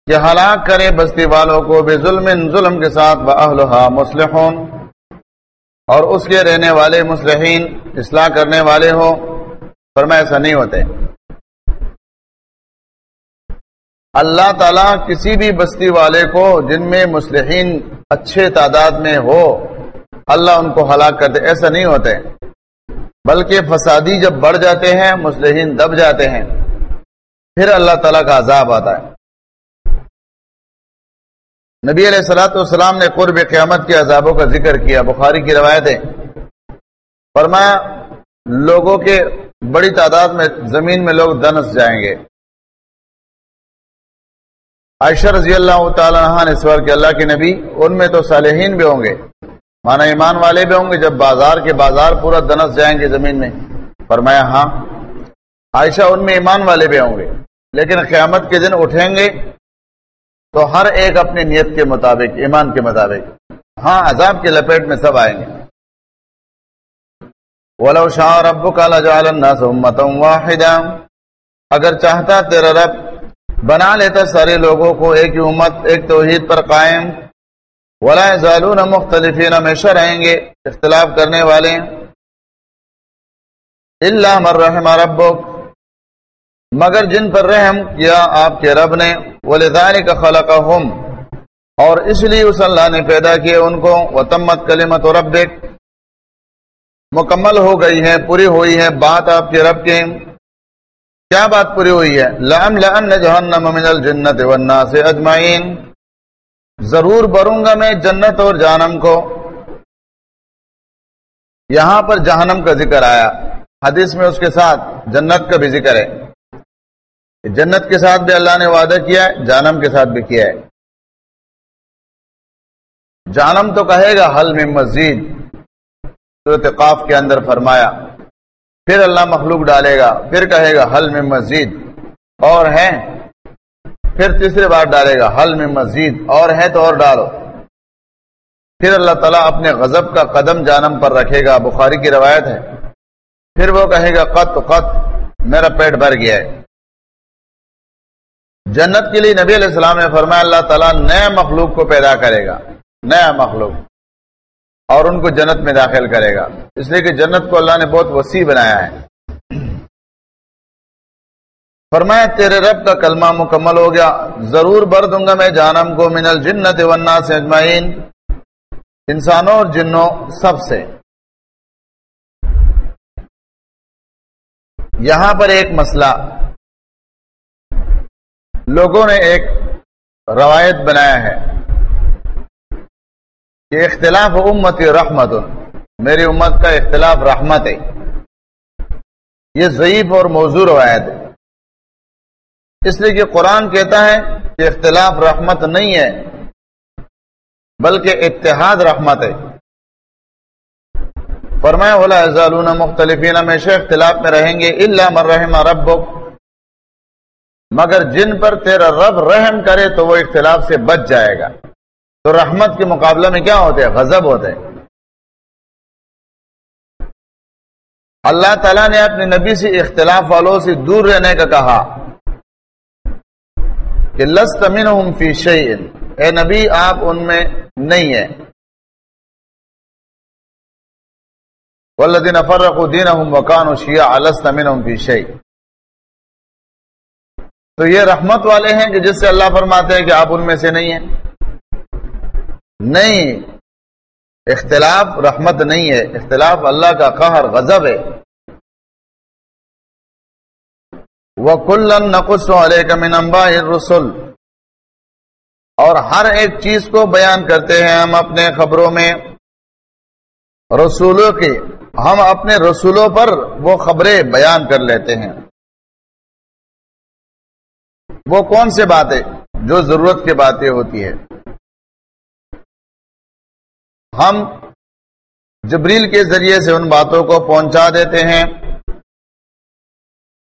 کہ ہلاک کرے بستی والوں کو بے ظلم ظلم کے ساتھ۔ بہلحا مسلحون اور اس کے رہنے والے مسلحین اصلاح کرنے والے ہو پر میں ایسا نہیں ہوتے۔ اللہ تعالیٰ کسی بھی بستی والے کو جن میں مسلحین اچھے تعداد میں ہو، اللہ ان کو ہلاک کرتے، ایسا نہیں ہوتے۔ بلکہ فسادی جب بڑھ جاتے ہیں مسلحین دب جاتے ہیں۔ پھر اللہ تعالیٰ کا عذاب آتا ہے۔ نبی علیہ السلاۃ والسلام نے قرب قیامت کے عذابوں کا ذکر کیا، بخاری کی روایتیں فرمایا، لوگوں کے بڑی تعداد میں، زمین میں لوگ دنس جائیں گے۔ عائشہ رضی اللہ تعالیٰ نے سوال کہ اللہ کے نبی، ان میں تو صالحین بھی ہوں گے۔ مانا ایمان والے بھی ہوں گے جب بازار کے بازار پورا دنس جائیں گے زمین میں۔ فرمایا ہاں عائشہ ان میں ایمان والے بھی ہوں گے۔ لیکن قیامت کے دن اٹھیں گے تو ہر ایک اپنی نیت کے مطابق، ایمان کے مطابق۔ ہاں عذاب کے لپیٹ میں سب آئیں گے۔ ولو شاہ رب کا اگر چاہتا تیرا رب بنا لیتا سارے لوگوں کو ایک ہی امت، ایک توحید پر قائم۔ ولا ضالون مختلفین ہمیشہ رہیں گے، اختلاف کرنے والے۔ اللہ مر رحم ربک۔ مگر جن پر رحم کیا آپ کے رب نے ولدان کا اور اس لیے اس اللہ نے پیدا کیا ان کو، وتمت کلمت و رب مکمل ہو گئی ہے، پوری ہوئی ہے بات آپ کے رب کے۔ کیا بات پوری ہوئی ہے؟ لم لن جہنم من الجنت والناس اجمعین۔ ضرور بروں گا میں جنت اور جہنم کو۔ یہاں پر جہنم کا ذکر آیا۔ حدیث میں اس کے ساتھ جنت کا بھی ذکر ہے۔ جنت کے ساتھ بھی اللہ نے وعدہ کیا ہے، جہنم کے ساتھ بھی کیا ہے۔ جہنم تو کہے گا، حل میں مسجد صورت قاف کے اندر فرمایا پھر اللہ مخلوق ڈالے گا، پھر کہے گا، حل میں مسجد اور ہیں۔ پھر تیسری بار ڈالے گا، حل میں مزید۔ اور ہے تو اور ڈالو۔ پھر اللہ تعالیٰ اپنے غضب کا قدم جانم پر رکھے گا۔ بخاری کی روایت ہے۔ پھر وہ کہے گا، قط قط، میرا پیٹ بھر گیا ہے۔ جنت کے لیے نبی علیہ السلام نے فرمایا، اللہ تعالیٰ نئے مخلوق کو پیدا کرے گا۔ نیا مخلوق۔ اور ان کو جنت میں داخل کرے گا۔ اس لیے کہ جنت کو اللہ نے بہت وسیع بنایا ہے۔ فرمایا، تیرے رب کا کلمہ مکمل ہو گیا۔ ضرور بر دوں گا میں جانم کو من الجنت والناس اجمعین۔ انسانوں اور جنوں سب سے۔ یہاں پر ایک مسئلہ۔ لوگوں نے ایک روایت بنایا ہے۔ کہ اختلاف امت رحمت، میری امت کا اختلاف رحمت ہے۔ یہ ضعیف اور موضوع روایت ہے۔ اس لیے کہ قرآن کہتا ہے کہ اختلاف رحمت نہیں ہے، بلکہ اتحاد رحمت ہے۔ فرمایا فرمائے مختلفین ہمیشہ اختلاف میں رہیں گے اللہ مر رب مگر جن پر تیرا رب رحم کرے تو وہ اختلاف سے بچ جائے گا۔ تو رحمت کے مقابلہ میں کیا ہوتے ہیں؟ غضب ہوتے ہیں۔ اللہ تعالیٰ نے اپنے نبی سے اختلاف والوں سے دور رہنے کا کہا کہ لست منہم فی شیئن۔ اے نبی، آپ ان میں نہیں ہیں۔ والذین فرقوا دینہم وکانوا شیعا لست منہم فی شیئن تو یہ رحمت والے ہیں کہ جس سے اللہ فرماتے ہیں کہ آپ ان میں سے نہیں ہیں۔ نہیں۔ اختلاف رحمت نہیں ہے۔ اختلاف اللہ کا قہر غضب ہے۔ وَكُلًّا نَقُصُ عَلَيْكَ مِنْ أَنْبَاءِ الرُّسُلِ۔ اور ہر ایک چیز کو بیان کرتے ہیں ہم اپنے خبروں میں۔ رسولوں کی ہم اپنے رسولوں پر وہ خبریں بیان کر لیتے ہیں۔ وہ کون سے باتیں؟ جو ضرورت کی باتیں ہوتی ہے ہم جبریل کے ذریعے سے ان باتوں کو پہنچا دیتے ہیں،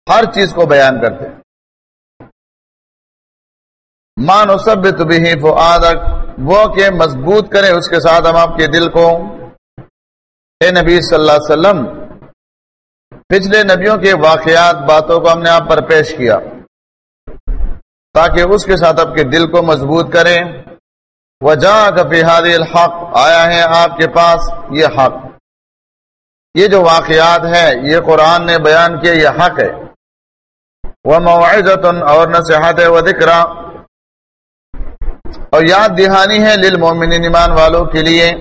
ہر چیز کو بیان کرتے مان سب تو وہ کہ مضبوط کرے اس کے ساتھ ہم آپ کے دل کو۔ اے نبی صلی اللہ علیہ وسلم، پچھلے نبیوں کے واقعات، باتوں کو ہم نے آپ پر پیش کیا، تاکہ اس کے ساتھ آپ کے دل کو مضبوط کریں۔ وجہ کفی حاد الحق، آیا ہے آپ کے پاس یہ حق۔ یہ جو واقعات ہے، یہ قرآن نے بیان کیا یہ حق ہے۔ وہ معاذت اور نصیحت و ذکر اور یاد دہانی ہے للمومنین ایمان والوں کے لیے۔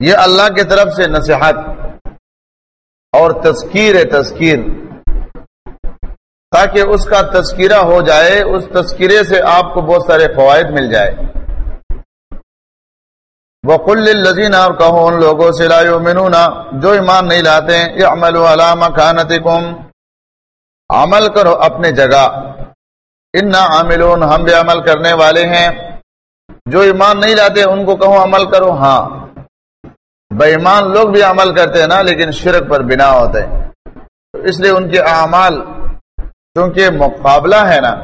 یہ اللہ کی طرف سے نصیحت اور تذکیر ہے تذکیر۔ تاکہ اس کا تذکرہ ہو جائے، اس تذکرے سے آپ کو بہت سارے فوائد مل جائے۔ وہ کل لذین اور کہو ان لوگوں سے، لا یؤمنون جو ایمان نہیں لاتے ہیں یہ عمل عمل کرو اپنے جگہ۔ ان عاملون، ہم بھی عمل کرنے والے ہیں۔ جو ایمان نہیں لاتے، ان کو کہو عمل کرو۔ ہاں۔ بےمان لوگ بھی عمل کرتے ہیں نا، لیکن شرک پر بنا ہوتے ہیں۔ اس لیے ان کے اعمال چونکہ مقابلہ ہے نا،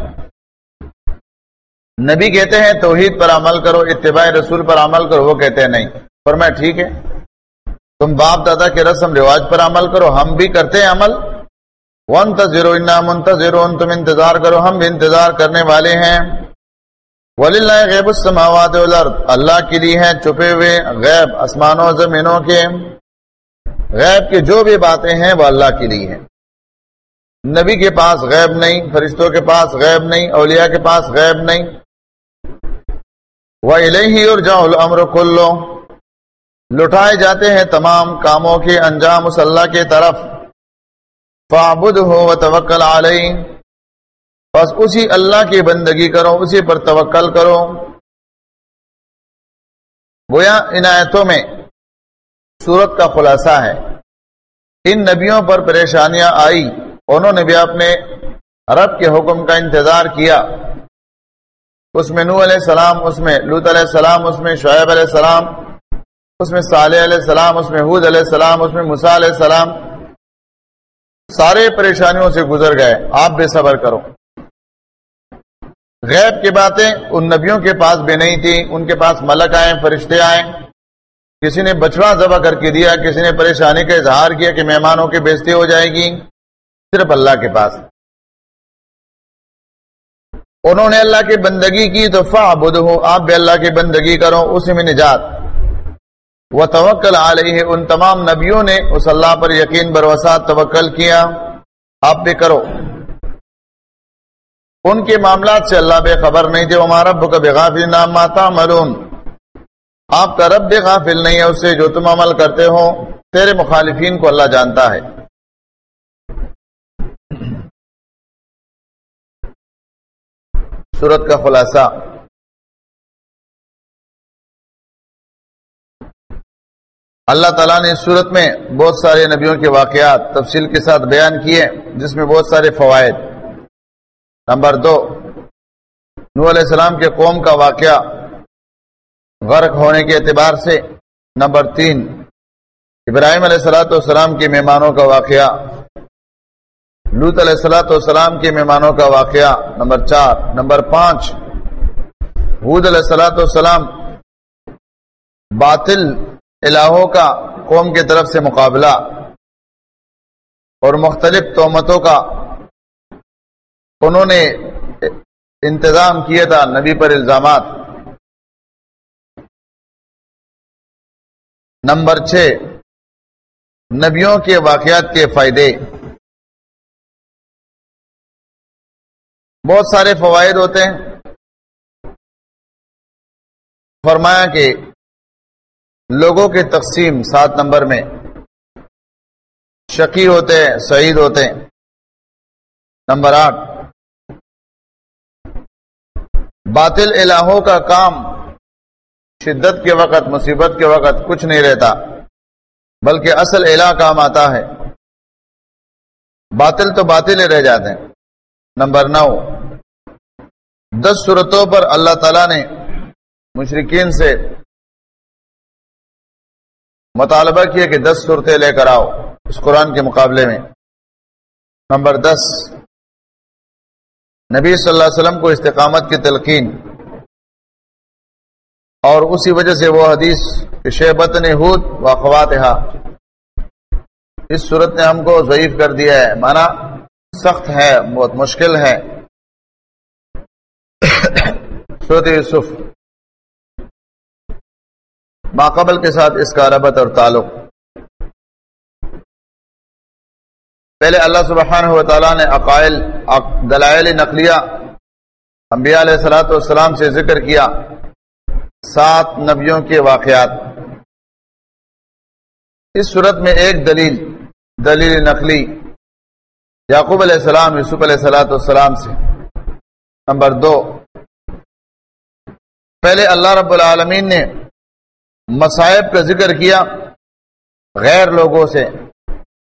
نبی کہتے ہیں توحید پر عمل کرو، اتباع رسول پر عمل کرو، وہ کہتے ہیں نہیں۔ پر میں ٹھیک ہے۔ تم باپ دادا کے رسم رواج پر عمل کرو، ہم بھی کرتے ہیں عمل۔ ون تذرو منتظر تم انتظار کرو، ہم بھی انتظار کرنے والے ہیں۔ ولی اللہ غیب السماوات والارض، اللہ کے لیے ہیں چھپے ہوئے غیب، آسمانوں، زمینوں کے۔ غیب کے جو بھی باتیں ہیں، وہ اللہ کے لیے ہیں۔ نبی کے پاس غیب نہیں، فرشتوں کے پاس غیب نہیں، اولیاء کے پاس غیب نہیں۔ وہ الہی اور جاؤ امر کلو لٹائے جاتے ہیں تمام کاموں کے انجام اس اللہ کے طرف۔ فعبد ہو و توکل علیہ بس اسی اللہ کی بندگی کرو، اسی پر توکل کرو۔ گویا ان آیتوں میں سورت کا خلاصہ ہے۔ ان نبیوں پر پریشانیاں آئی انہوں نے بھی اپنے رب کے حکم کا انتظار کیا۔ اس میں نو علیہ السلام، اس میں لوت علیہ السلام، اس میں شعیب علیہ السلام، اس میں صالح علیہ السلام، اس میں حود علیہ السلام، اس میں مسا علیہ السلام۔ سارے پریشانیوں سے گزر گئے۔ آپ بے صبر کرو۔ غیب کی باتیں ان نبیوں کے پاس بھی نہیں تھی ان کے پاس ملک آئے، فرشتے آئے۔ کسی نے بچڑا ذبح کر کے دیا، کسی نے پریشانی کا اظہار کیا کہ مہمانوں کی بےزتی ہو جائے گی۔ صرف اللہ کے پاس۔ انہوں نے اللہ کی بندگی کی تو فا ہو آپ بھی اللہ کی بندگی کرو، اسی میں نجات۔ وہ توکل علیہ، ان تمام نبیوں نے اس اللہ پر یقین بروسا توکل کیا۔ آپ بھی کرو۔ ان کے معاملات سے اللہ بے خبر نہیں تھے۔ ہمارا رب کا غافل نام ماتا ملون آپ کا رب بے غافل نہیں ہے اس سے جو تم عمل کرتے ہو۔ تیرے مخالفین کو اللہ جانتا ہے۔ صورت کا خلاصہ۔ اللہ تعالیٰ نے اس صورت میں بہت سارے نبیوں کے واقعات تفصیل کے ساتھ بیان کیے، جس میں بہت سارے فوائد۔ نمبر دو نو علیہ السلام کے قوم کا واقعہ غرق ہونے کے اعتبار سے۔ نمبر تین، ابراہیم علیہ السلاۃ والسلام کے مہمانوں کا واقعہ۔ لوت علیہ السلاۃ والسلام کے مہمانوں کا واقعہ نمبر چار، نمبر پانچ۔ حود علیہ السلاۃ والسلام باطل الہوں کا قوم کی طرف سے مقابلہ اور مختلف تومتوں کا انہوں نے انتظام کیا تھا نبی پر الزامات۔ نمبر چھ، نبیوں کے واقعات کے فائدے۔ بہت سارے فوائد ہوتے ہیں۔ فرمایا کہ لوگوں کی تقسیم سات نمبر میں۔ شکی ہوتے ہیں شہید ہوتے ہیں۔ نمبر آٹھ۔ باطل الہوں کا کام شدت کے وقت، مصیبت کے وقت کچھ نہیں رہتا، بلکہ اصل الہ کام آتا ہے۔ باطل تو باطل ہی رہ جاتے ہیں۔ نمبر نو۔ دس صورتوں پر اللہ تعالی نے مشرقین سے مطالبہ کیا کہ دس صورتیں لے کر آؤ اس قرآن کے مقابلے میں۔ نمبر دس۔ نبی صلی اللہ علیہ وسلم کو استقامت کی تلقین۔ اور اسی وجہ سے وہ حدیث شیبت نے ہود و خواتحا اس صورت نے ہم کو ضعیف کر دیا ہے۔ مانا سخت ہے، بہت مشکل ہے۔ صورت یوسف۔ ماقبل کے ساتھ اس کا ربط اور تعلق۔ پہلے اللہ سبحانہ و تعالیٰ نے عقائل، دلائل نقلیہ انبیاء علیہ السلاۃ والسلام سے ذکر کیا۔ سات نبیوں کے واقعات۔ اس صورت میں ایک دلیل دلیل نقلی۔ یعقوب علیہ السلام، یوسف علیہ السلاۃ والسلام سے۔ نمبر دو، پہلے اللہ رب العالمین نے مصائب کا ذکر کیا غیر لوگوں سے،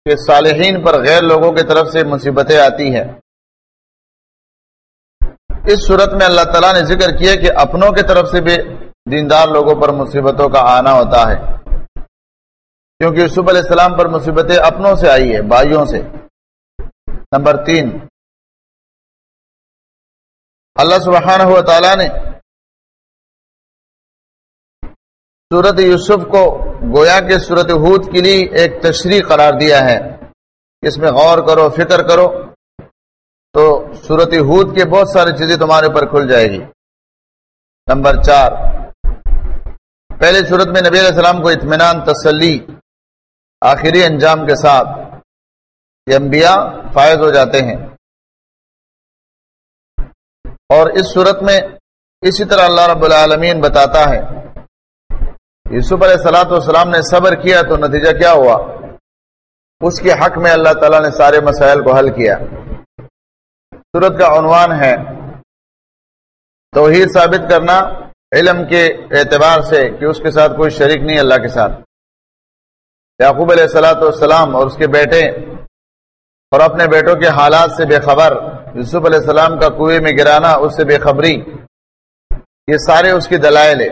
کہ صالحین پر غیر لوگوں کی طرف سے مصیبتیں آتی ہیں۔ اس صورت میں اللہ تعالیٰ نے ذکر کیا کہ اپنوں کی طرف سے بھی دیندار لوگوں پر مصیبتوں کا آنا ہوتا ہے۔ کیونکہ یوسف علیہ السلام پر مصیبتیں اپنوں سے آئی ہے بھائیوں سے۔ نمبر تین۔ اللہ سبحانہ و تعالیٰ نے صورت یوسف کو گویا کے صورت حود کے لیے ایک تشریح قرار دیا ہے۔ اس میں غور کرو، فکر کرو۔ تو صورت حود کے بہت ساری چیزیں تمہارے اوپر کھل جائے گی۔ نمبر چار۔ پہلے صورت میں نبی علیہ السلام کو اطمینان، تسلی، آخری انجام کے ساتھ انبیاء فائز ہو جاتے ہیں۔ اور اس صورت میں اسی طرح اللہ رب العالمین بتاتا ہے، یوسف علیہ السلاۃ والسلام نے صبر کیا تو نتیجہ کیا ہوا؟ اس کے حق میں اللہ تعالیٰ نے سارے مسائل کو حل کیا۔ صورت کا عنوان ہے، توحید ثابت کرنا، علم کے اعتبار سے کہ اس کے ساتھ کوئی شریک نہیں اللہ کے ساتھ۔ یعقوب علیہ السلاۃ والسلام اور اس کے بیٹے اور اپنے بیٹوں کے حالات سے بے خبر، یوسف علیہ السلام کا کنویں میں گرانا اس سے بے خبری۔ یہ سارے اس کی دلائل ہے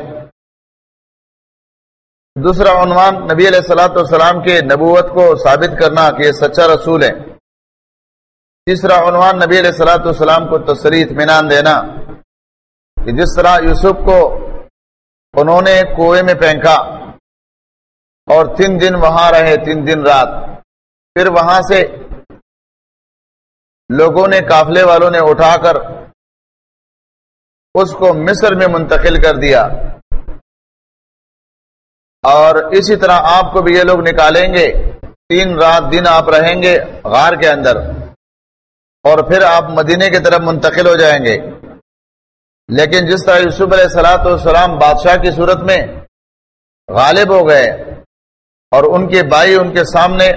دوسرا عنوان، نبی علیہ السلاۃ والسلام کے نبوت کو ثابت کرنا کہ یہ سچا رسول ہے تیسرا عنوان، نبی علیہ السلاۃ والسلام کو تصریح اطمینان دینا۔ کہ جس طرح یوسف کو انہوں نے کنویں میں پھینکا اور تین دن وہاں رہے، تین دن رات۔ پھر وہاں سے لوگوں نے قافلے والوں نے اٹھا کر اس کو مصر میں منتقل کر دیا۔ اور اسی طرح آپ کو بھی یہ لوگ نکالیں گے۔ تین رات دن آپ رہیں گے غار کے اندر۔ اور پھر آپ مدینے کی طرف منتقل ہو جائیں گے۔ لیکن جس طرح یوسف علیہ سلاۃ والسلام بادشاہ کی صورت میں غالب ہو گئے اور ان کے بھائی ان کے سامنے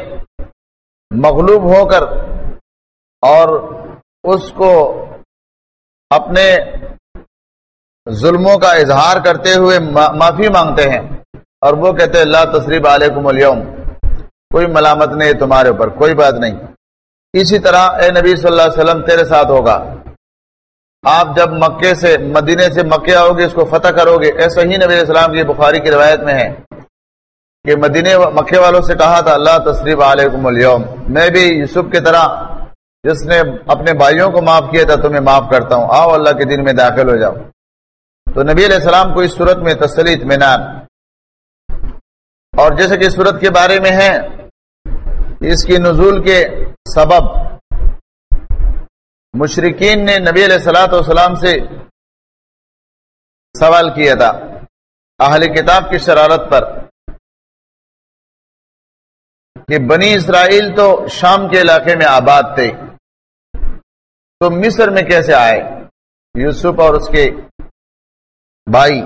مغلوب ہو کر اور اس کو اپنے ظلموں کا اظہار کرتے ہوئے معافی مانگتے ہیں۔ اور وہ کہتے ہیں اللہ تصریف علیکم اليوم کوئی ملامت نہیں تمہارے اوپر، کوئی بات نہیں۔ اسی طرح اے نبی صلی اللہ علیہ وسلم، تیرے ساتھ ہوگا۔ آپ جب مکے سے مدینے سے مکے آؤ گے اس کو فتح کرو گے ایسا ہی نبی السلام کی بخاری کی روایت میں ہے کہ مدینے مکے والوں سے کہا تھا اللہ تصریف علیکم اليوم میں بھی یوسف کی طرح جس نے اپنے بھائیوں کو معاف کیا تھا، تمہیں معاف کرتا ہوں۔ آؤ اللہ کے دن میں داخل ہو جاؤ۔ تو نبی علیہ السلام کو اس صورت میں تسلی اطمینان اور جیسے کہ صورت کے بارے میں ہے، اس کی نزول کے سبب مشرقین نے نبی علیہ السلاۃ والسلام سے سوال کیا تھا اہل کتاب کی شرارت پر کہ بنی اسرائیل تو شام کے علاقے میں آباد تھے۔ تو مصر میں کیسے آئے؟ یوسف اور اس کے بھائی،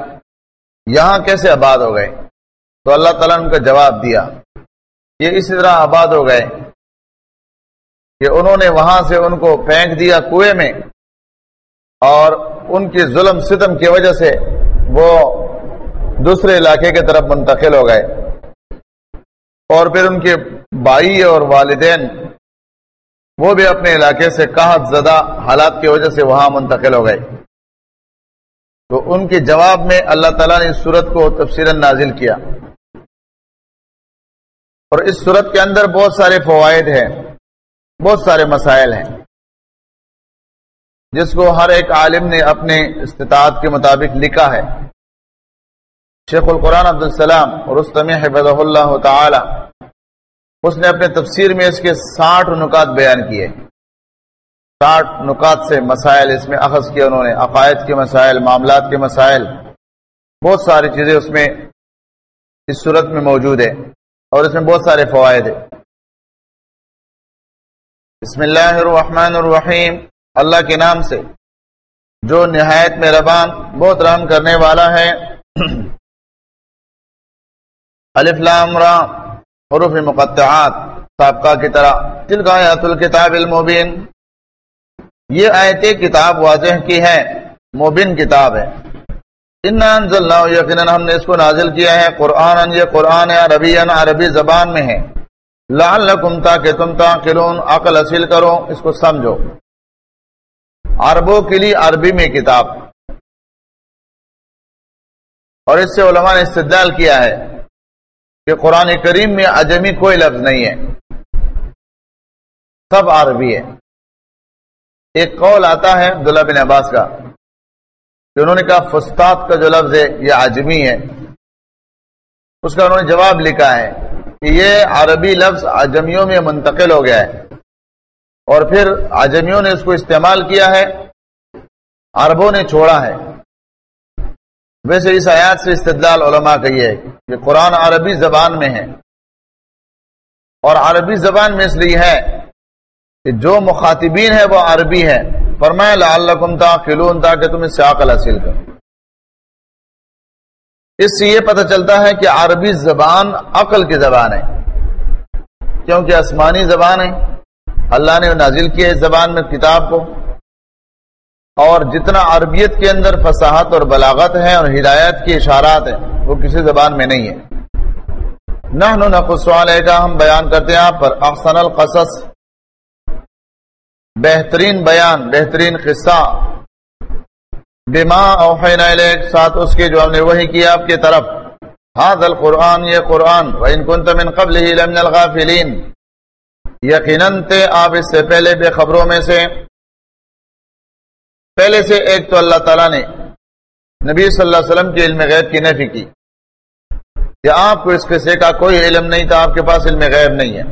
یہاں کیسے آباد ہو گئے؟ تو اللہ تعالیٰ نے ان کا جواب دیا، یہ اسی طرح آباد ہو گئے کہ انہوں نے وہاں سے ان کو پھینک دیا کنویں میں اور ان کی ظلم ستم کی وجہ سے وہ دوسرے علاقے کی طرف منتقل ہو گئے۔ اور پھر ان کے بھائی اور والدین وہ بھی اپنے علاقے سے قحط زدہ حالات کی وجہ سے وہاں منتقل ہو گئے۔ تو ان کے جواب میں اللہ تعالیٰ نے اس صورت کو تفصیل نازل کیا۔ اور اس صورت کے اندر بہت سارے فوائد ہیں، بہت سارے مسائل ہیں۔ جس کو ہر ایک عالم نے اپنے استطاعت کے مطابق لکھا ہے۔ شیخ القرآن عبدالسلام رستمی حفظ اللہ تعالی اس نے اپنے تفسیر میں اس کے ساٹھ نکات بیان کیے۔ ساٹھ نکات سے مسائل، اس میں اخذ کیا انہوں نے، عقائد کے مسائل، معاملات کے مسائل۔ بہت ساری چیزیں اس میں اس صورت میں موجود ہے اور اس میں بہت سارے فوائد ہیں۔ بسم اللہ الرحمن الرحیم۔ اللہ کے نام سے جو نہایت میں ربان بہت رحم کرنے والا ہے۔ الف لام را۔ حروف مقطعات سابقہ کی طرح، تلک آیات الکتاب المبین۔ یہ آیت کتاب واضح کی ہے، مبین کتاب ہے۔ یقینا ہم نے اس کو نازل کیا ہے قرآن یہ قرآن عربی عربی زبان میں ہے۔ لعلکم تاکہ تم تاقلون عقل حاصل کرو، اس کو سمجھو۔ عربوں کے لیے عربی میں کتاب۔ اور اس سے علماء نے استدلال کیا ہے۔ کہ قرآن کریم میں اجمی کوئی لفظ نہیں ہے۔ سب عربی ہے۔ ایک قول آتا ہے عبداللہ بن عباس کا کہ انہوں نے کہا فستاد کا جو لفظ ہے یہ عجمی ہے۔ اس کا انہوں نے جواب لکھا ہے کہ یہ عربی لفظ عجمیوں میں منتقل ہو گیا ہے۔ اور پھر عجمیوں نے اس کو استعمال کیا ہے۔ عربوں نے چھوڑا ہے۔ ویسے اس آیات سے استدلال علماء کا یہ ہے کہ قرآن عربی زبان میں ہے اور عربی زبان میں اس لیے ہے کہ جو مخاطبین ہے وہ عربی ہے فرمایا، لعلکم تعقلون، تاکہ تم اس سے عقل حاصل کرو۔ اس سے یہ پتہ چلتا ہے کہ عربی زبان عقل کی زبان ہے۔ کیونکہ آسمانی زبان ہے۔ اللہ نے نازل کیا اس زبان میں کتاب کو۔ اور جتنا عربیت کے اندر فصاحت اور بلاغت ہے اور ہدایت کی اشارات ہیں، وہ کسی زبان میں نہیں ہے نہ نقص کا ہم بیان کرتے ہیں آپ پر۔ احسن القصص۔ بہترین بیان، بہترین قصہ۔ بما اوحینا الیک، ساتھ اس کے جو ہم نے وہی کیا آپ کی طرف۔ هذا القرآن، یہ قرآن۔ وَإِن كُنْتَ مِن قَبْلِهِ لَمِنَ الْغَافِلِينَ۔ یقیناً تے آپ اس سے پہلے بے خبروں میں سے پہلے سے ایک تو اللہ تعالیٰ نے نبی صلی اللہ علیہ وسلم کی علم غیب کی نفی کی کہ آپ کو اس قصے کا کوئی علم نہیں تھا، آپ کے پاس علم غیب نہیں ہے۔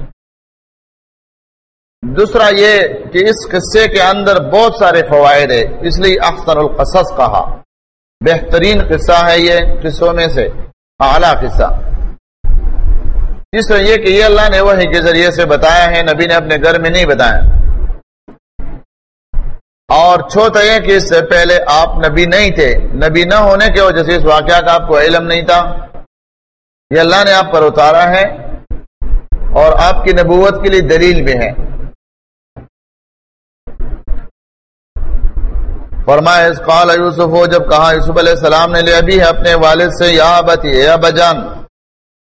دوسرا یہ کہ اس قصے کے اندر بہت سارے فوائد ہے اس لیے اختر القصص کہا۔ بہترین قصہ ہے یہ قصوں میں سے، اعلیٰ قصہ۔ تیسرا یہ کہ یہ اللہ نے وہی کے ذریعے سے بتایا ہے، نبی نے اپنے گھر میں نہیں بتایا۔ اور چھوٹا یہ کہ اس سے پہلے آپ نبی نہیں تھے۔ نبی نہ ہونے کی وجہ سے اس واقعہ کا آپ کو علم نہیں تھا۔ یہ اللہ نے آپ پر اتارا ہے اور آپ کی نبوت کے لیے دلیل بھی ہے۔ فرمایا اس قال یوسف ہو جب کہا، یوسف علیہ السلام نے، لے ابھی ہے اپنے والد سے، یا بتی یا بجان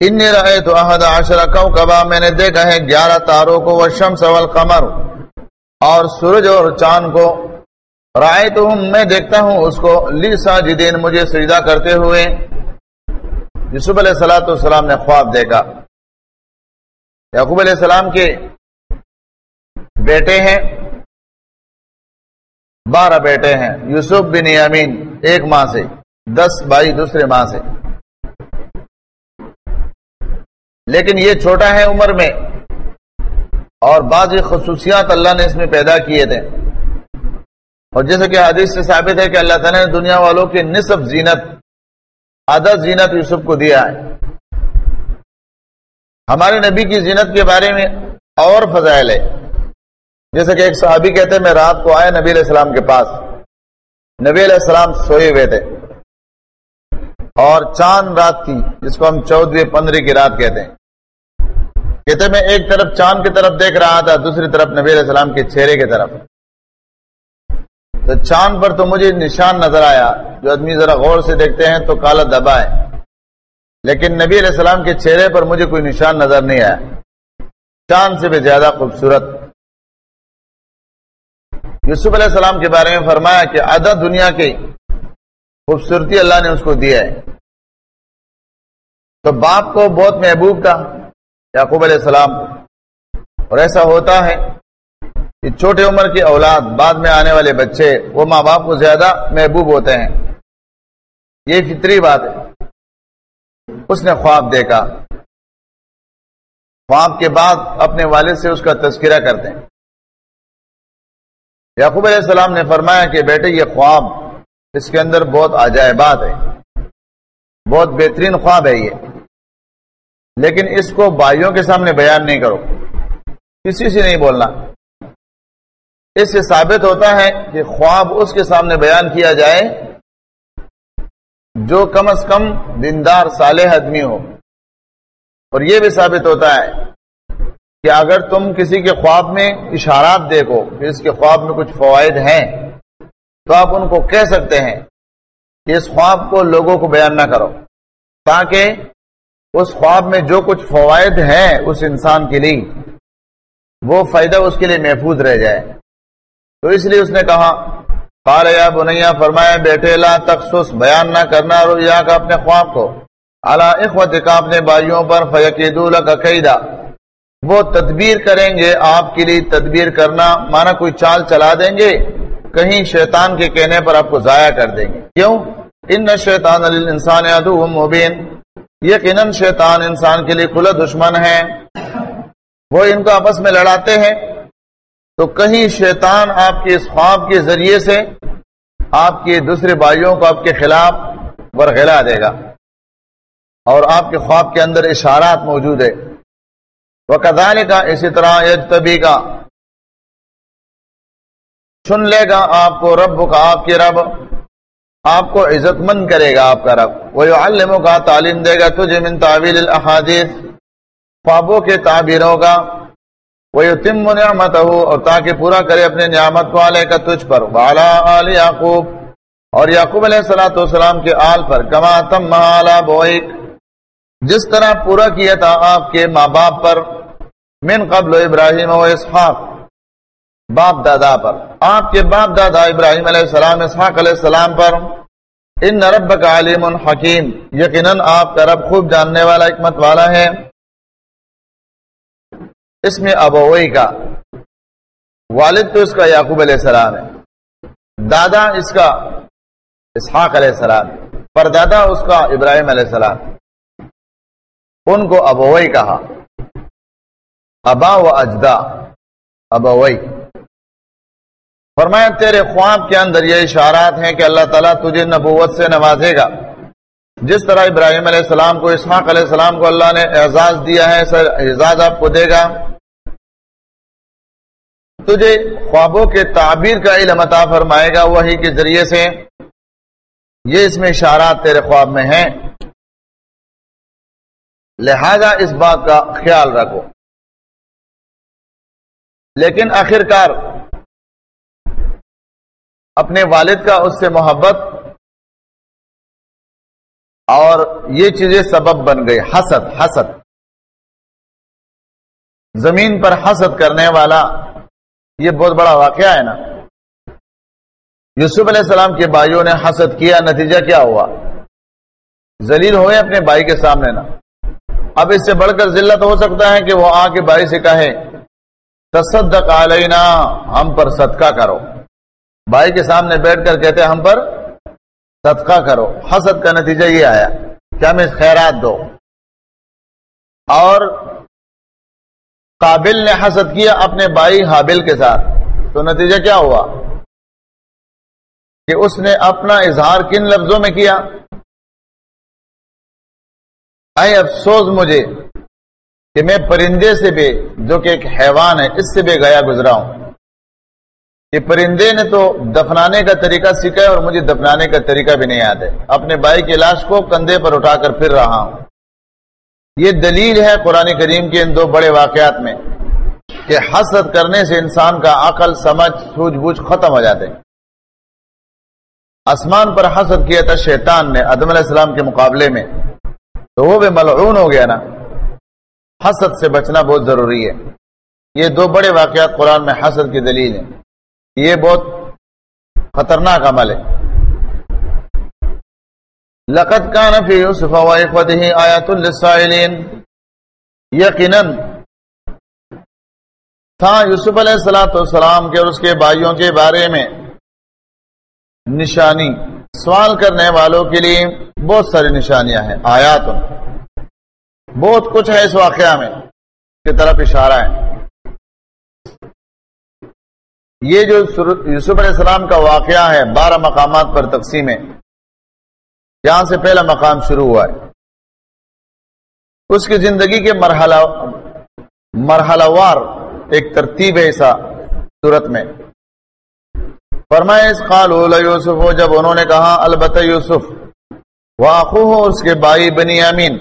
انی رہے تو احد عشر کوکبا، میں نے دیکھا ہے، گیارہ تاروں کو وہ والشمس والقمر، اور سورج اور چاند کو رائے تو میں دیکھتا ہوں اس کو لی ساجدین مجھے سجدہ کرتے ہوئے۔ یوسف علیہ السلام والسلام نے خواب دیکھا۔ یعقوب علیہ السلام کے بیٹے ہیں۔ بارہ بیٹے ہیں۔ یوسف بن یامین، ایک ماں سے۔ دس بھائی دوسرے ماں سے۔ لیکن یہ چھوٹا ہے عمر میں۔ اور بعض خصوصیات اللہ نے اس میں پیدا کیے تھے۔ اور جیسے کہ حدیث سے ثابت ہے کہ اللہ تعالیٰ نے دنیا والوں کی نصف زینت، آدھا زینت یوسف کو دیا ہے۔ ہمارے نبی کی زینت کے بارے میں اور فضائل ہے۔ جیسے کہ ایک صحابی کہتے ہیں، میں رات کو آیا نبی علیہ السلام کے پاس۔ نبی علیہ السلام سوئے ہوئے تھے۔ اور چاند رات تھی، جس کو ہم چودہ پندرہ کی رات کہتے ہیں۔ کہتے میں ایک طرف چاند کی طرف دیکھ رہا تھا، دوسری طرف نبی علیہ السلام کے چہرے کی طرف۔ تو چاند پر تو مجھے نشان نظر آیا۔ جو آدمی ذرا غور سے دیکھتے ہیں تو کالا دبا ہے۔ لیکن نبی علیہ السلام کے چہرے پر مجھے کوئی نشان نظر نہیں آیا۔ چاند سے بھی زیادہ خوبصورت۔ یوسف علیہ السلام کے بارے میں فرمایا کہ آدھا دنیا کی خوبصورتی اللہ نے اس کو دیا ہے۔ تو باپ کو بہت محبوب تھا یعقوب علیہ السلام۔ اور ایسا ہوتا ہے کہ چھوٹے عمر کی اولاد بعد میں آنے والے بچے وہ ماں باپ کو زیادہ محبوب ہوتے ہیں۔ یہ فطری بات ہے۔ اس نے خواب دیکھا۔ خواب کے بعد اپنے والد سے اس کا تذکرہ کرتے ہیں۔ یعقوب علیہ السلام نے فرمایا کہ بیٹے، یہ خواب اس کے اندر بہت عجائبات ہے بہت بہترین خواب ہے یہ۔ لیکن اس کو بھائیوں کے سامنے بیان نہیں کرو۔ کسی سے نہیں بولنا۔ اس سے ثابت ہوتا ہے کہ خواب اس کے سامنے بیان کیا جائے جو کم از کم دیندار صالح آدمی ہو۔ اور یہ بھی ثابت ہوتا ہے کہ اگر تم کسی کے خواب میں اشارات دیکھو کہ اس کے خواب میں کچھ فوائد ہیں، تو آپ ان کو کہہ سکتے ہیں کہ اس خواب کو لوگوں کو بیان نہ کرو، تاکہ اس خواب میں جو کچھ فوائد ہیں اس انسان کے لیے وہ فائدہ اس کے لیے محفوظ رہ جائے۔ تو اس لیے اس نے کہا، قال یا بنیا، فرمایا، بیٹے، لا تخصص، بیان نہ کرنا رویا کا اپنے خواب کو۔ اعلی اخوت کا اپنے بھائیوں پر فیقید قیدا وہ تدبیر کریں گے، آپ کے لیے تدبیر کرنا، مانا کوئی چال چلا دیں گے، کہیں شیطان کے کہنے پر آپ کو ضائع کر دیں گے۔ کیوں؟ ان شیطان انسان مبین۔ یقیناً شیطان انسان کے لیے کھلا دشمن ہے وہ ان کو آپس میں لڑاتے ہیں۔ تو کہیں شیطان آپ کے اس خواب کے ذریعے سے آپ کے دوسرے بھائیوں کو آپ کے خلاف ورغلا دے گا اور آپ کے خواب کے اندر اشارات موجود ہے وہ کدال کا اسی طرح یجتبی کا چن لے گا آپ کو رب کا آپ کے رب۔ آپ کو عزت مند کرے گا آپ کا رب۔ وہ علموں کا تعلیم دے گا تجھے من تعویل الحادث خوابوں کے تعبیروں کا۔ وہ تم نعمت اور تاکہ پورا کرے اپنے نعمت والے کا تجھ پر۔ بالا آل یعقوب۔ اور یعقوب علیہ السلاۃ والسلام کے آل پر، کما تم مالا بوئک جس طرح پورا کیا تھا آپ کے ماں باپ پر، من قبل ابراہیم و اسحاق۔ باپ دادا پر۔ آپ کے باپ دادا ابراہیم علیہ السلام، اسحاق علیہ السلام پر۔ ان رب کا علیم حکیم۔ یقیناً آپ کا رب خوب جاننے والا، حکمت والا ہے۔ اس میں ابوئی کا۔ والد تو اس کا یعقوب علیہ السلام ہے۔ دادا اس کا اسحاق علیہ السلام پر دادا اس کا ابراہیم علیہ السلام ان کو ابوئی کہا۔ ابا و اجدا ابوئی فرمایا، تیرے خواب کے اندر یہ اشارات ہیں کہ اللہ تعالیٰ تجھے نبوت سے نوازے گا۔ جس طرح ابراہیم علیہ السلام کو، اسحاق علیہ السلام کو اللہ نے اعزاز دیا ہے، سر اعزاز آپ کو دے گا۔ تجھے خوابوں کے تعبیر کا علم عطا فرمائے گا، وہی کے ذریعے سے۔ یہ اس میں اشارات تیرے خواب میں ہیں۔ لہذا اس بات کا خیال رکھو۔ لیکن آخرکار اپنے والد کا اس سے محبت اور یہ چیزیں سبب بن گئی۔ حسد حسد۔ زمین پر حسد کرنے والا یہ بہت بڑا واقعہ ہے نا۔ یوسف علیہ السلام کے بھائیوں نے حسد کیا، نتیجہ کیا ہوا؟ زلیل ہوئے اپنے بھائی کے سامنے نا۔ اب اس سے بڑھ کر ذلت ہو سکتا ہے کہ وہ آ کے بھائی سے کہے تصدق علینا، ہم پر صدقہ کرو۔ بھائی کے سامنے بیٹھ کر کہتے، ہم پر صدقہ کرو۔ حسد کا نتیجہ یہ آیا، کہ ہمیں خیرات دو۔ اور قابل نے حسد کیا اپنے بھائی حابل کے ساتھ۔ تو نتیجہ کیا ہوا؟ کہ اس نے اپنا اظہار کن لفظوں میں کیا؟ اے افسوس مجھے کہ میں پرندے سے بھی، جو کہ ایک حیوان ہے، اس سے بھی گیا گزرا ہوں۔ کہ پرندے نے تو دفنانے کا طریقہ سیکھا ہے اور مجھے دفنانے کا طریقہ بھی نہیں یاد ہے۔ اپنے بھائی کی لاش کو کندھے پر اٹھا کر پھر رہا ہوں۔ یہ دلیل ہے قرآن کریم کے ان دو بڑے واقعات میں کہ حسد کرنے سے انسان کا عقل، سمجھ، سوجھ بوجھ ختم ہو جاتے آسمان پر حسد کیا تھا شیطان نے عدم علیہ السلام کے مقابلے میں۔ تو وہ بھی ملعون ہو گیا نا۔ حسد سے بچنا بہت ضروری ہے۔ یہ دو بڑے واقعات قرآن میں حسد کی دلیل ہے یہ بہت خطرناک عمل ہے۔ لقت کا نفی یوسف آیات للسائلین یقینا تھا یوسف علیہ السلام کے اور اس کے بھائیوں کے بارے میں نشانی. سوال کرنے والوں کے لیے بہت ساری نشانیاں ہیں، آیات بہت کچھ ہے اس واقعہ میں کی طرف اشارہ ہے۔ یہ جو یوسف علیہ السلام کا واقعہ ہے، بارہ مقامات پر تقسیم ہے۔ یہاں سے پہلا مقام شروع ہوا ہے۔ اس کی زندگی کے مرحلہ مرحلہ وار ایک ترتیب ہے ایسا صورت میں۔ فرمائے اس قال یوسف ہو جب انہوں نے کہا، البتہ یوسف واقو ہو اس کے بھائی بنی امین،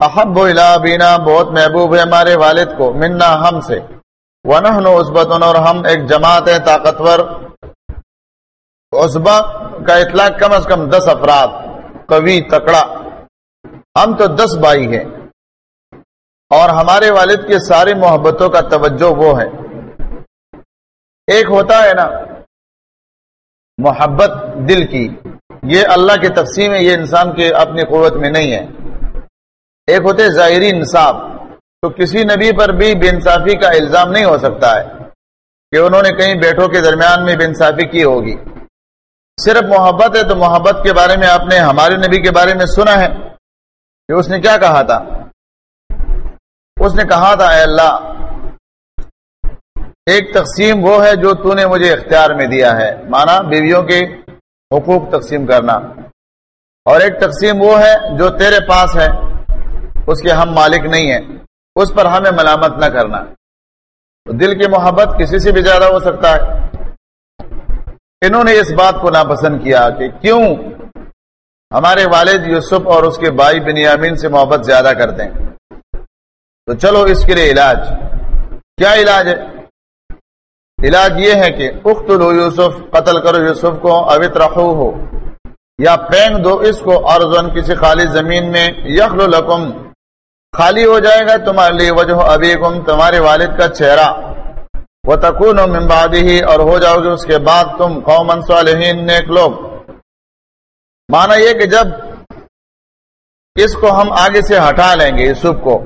احب بینا بہت محبوب ہے ہمارے والد کو، منا ہم سے، ونحن عزبتن اور ہم ایک جماعت ہے طاقتور عزبہ کا اطلاق کم از کم دس افراد۔ قوی تکڑا۔ ہم تو دس بھائی ہیں۔ اور ہمارے والد کے ساری محبتوں کا توجہ وہ ہے۔ ایک ہوتا ہے نا، محبت دل کی۔ یہ اللہ کی تقسیم ہے، یہ انسان کے اپنی قوت میں نہیں ہے۔ ایک ہوتے ظاہری انصاف۔ تو کسی نبی پر بھی بے انصافی کا الزام نہیں ہو سکتا ہے کہ انہوں نے کہیں بیٹھوں کے درمیان میں بے انصافی کی ہوگی۔ صرف محبت ہے تو محبت کے بارے میں آپ نے ہمارے نبی کے بارے میں سنا ہے کہ اس نے کیا کہا تھا؟ اس نے کہا تھا، اے اللہ، ایک تقسیم وہ ہے جو تو نے مجھے اختیار میں دیا ہے۔ مانا بیویوں کے حقوق تقسیم کرنا۔ اور ایک تقسیم وہ ہے جو تیرے پاس ہے، اس کے ہم مالک نہیں ہیں۔ اس پر ہمیں ملامت نہ کرنا۔ دل کی محبت کسی سے بھی زیادہ ہو سکتا ہے۔ انہوں نے اس بات کو ناپسند کیا کہ کیوں ہمارے والد یوسف اور اس کے بھائی بنیامین سے محبت زیادہ کرتے ہیں؟ تو چلو اس کے لیے علاج۔ کیا علاج ہے؟ علاج یہ ہے کہ اخت لو یوسف، قتل کرو یوسف کو اوت رخو ہو یا پھینک دو اس کو اور کسی خالی زمین میں یخل لکم، خالی ہو جائے گا، تمہارے لیے وجہ ابھی تمہارے والد کا چہرہ۔ وہ تکون ہی اور ہو جاؤ گے اس کے بعد تم قومن صالحین، نیک لوگ۔ مانا یہ کہ جب اس کو ہم آگے سے ہٹا لیں گے، یوسف کو،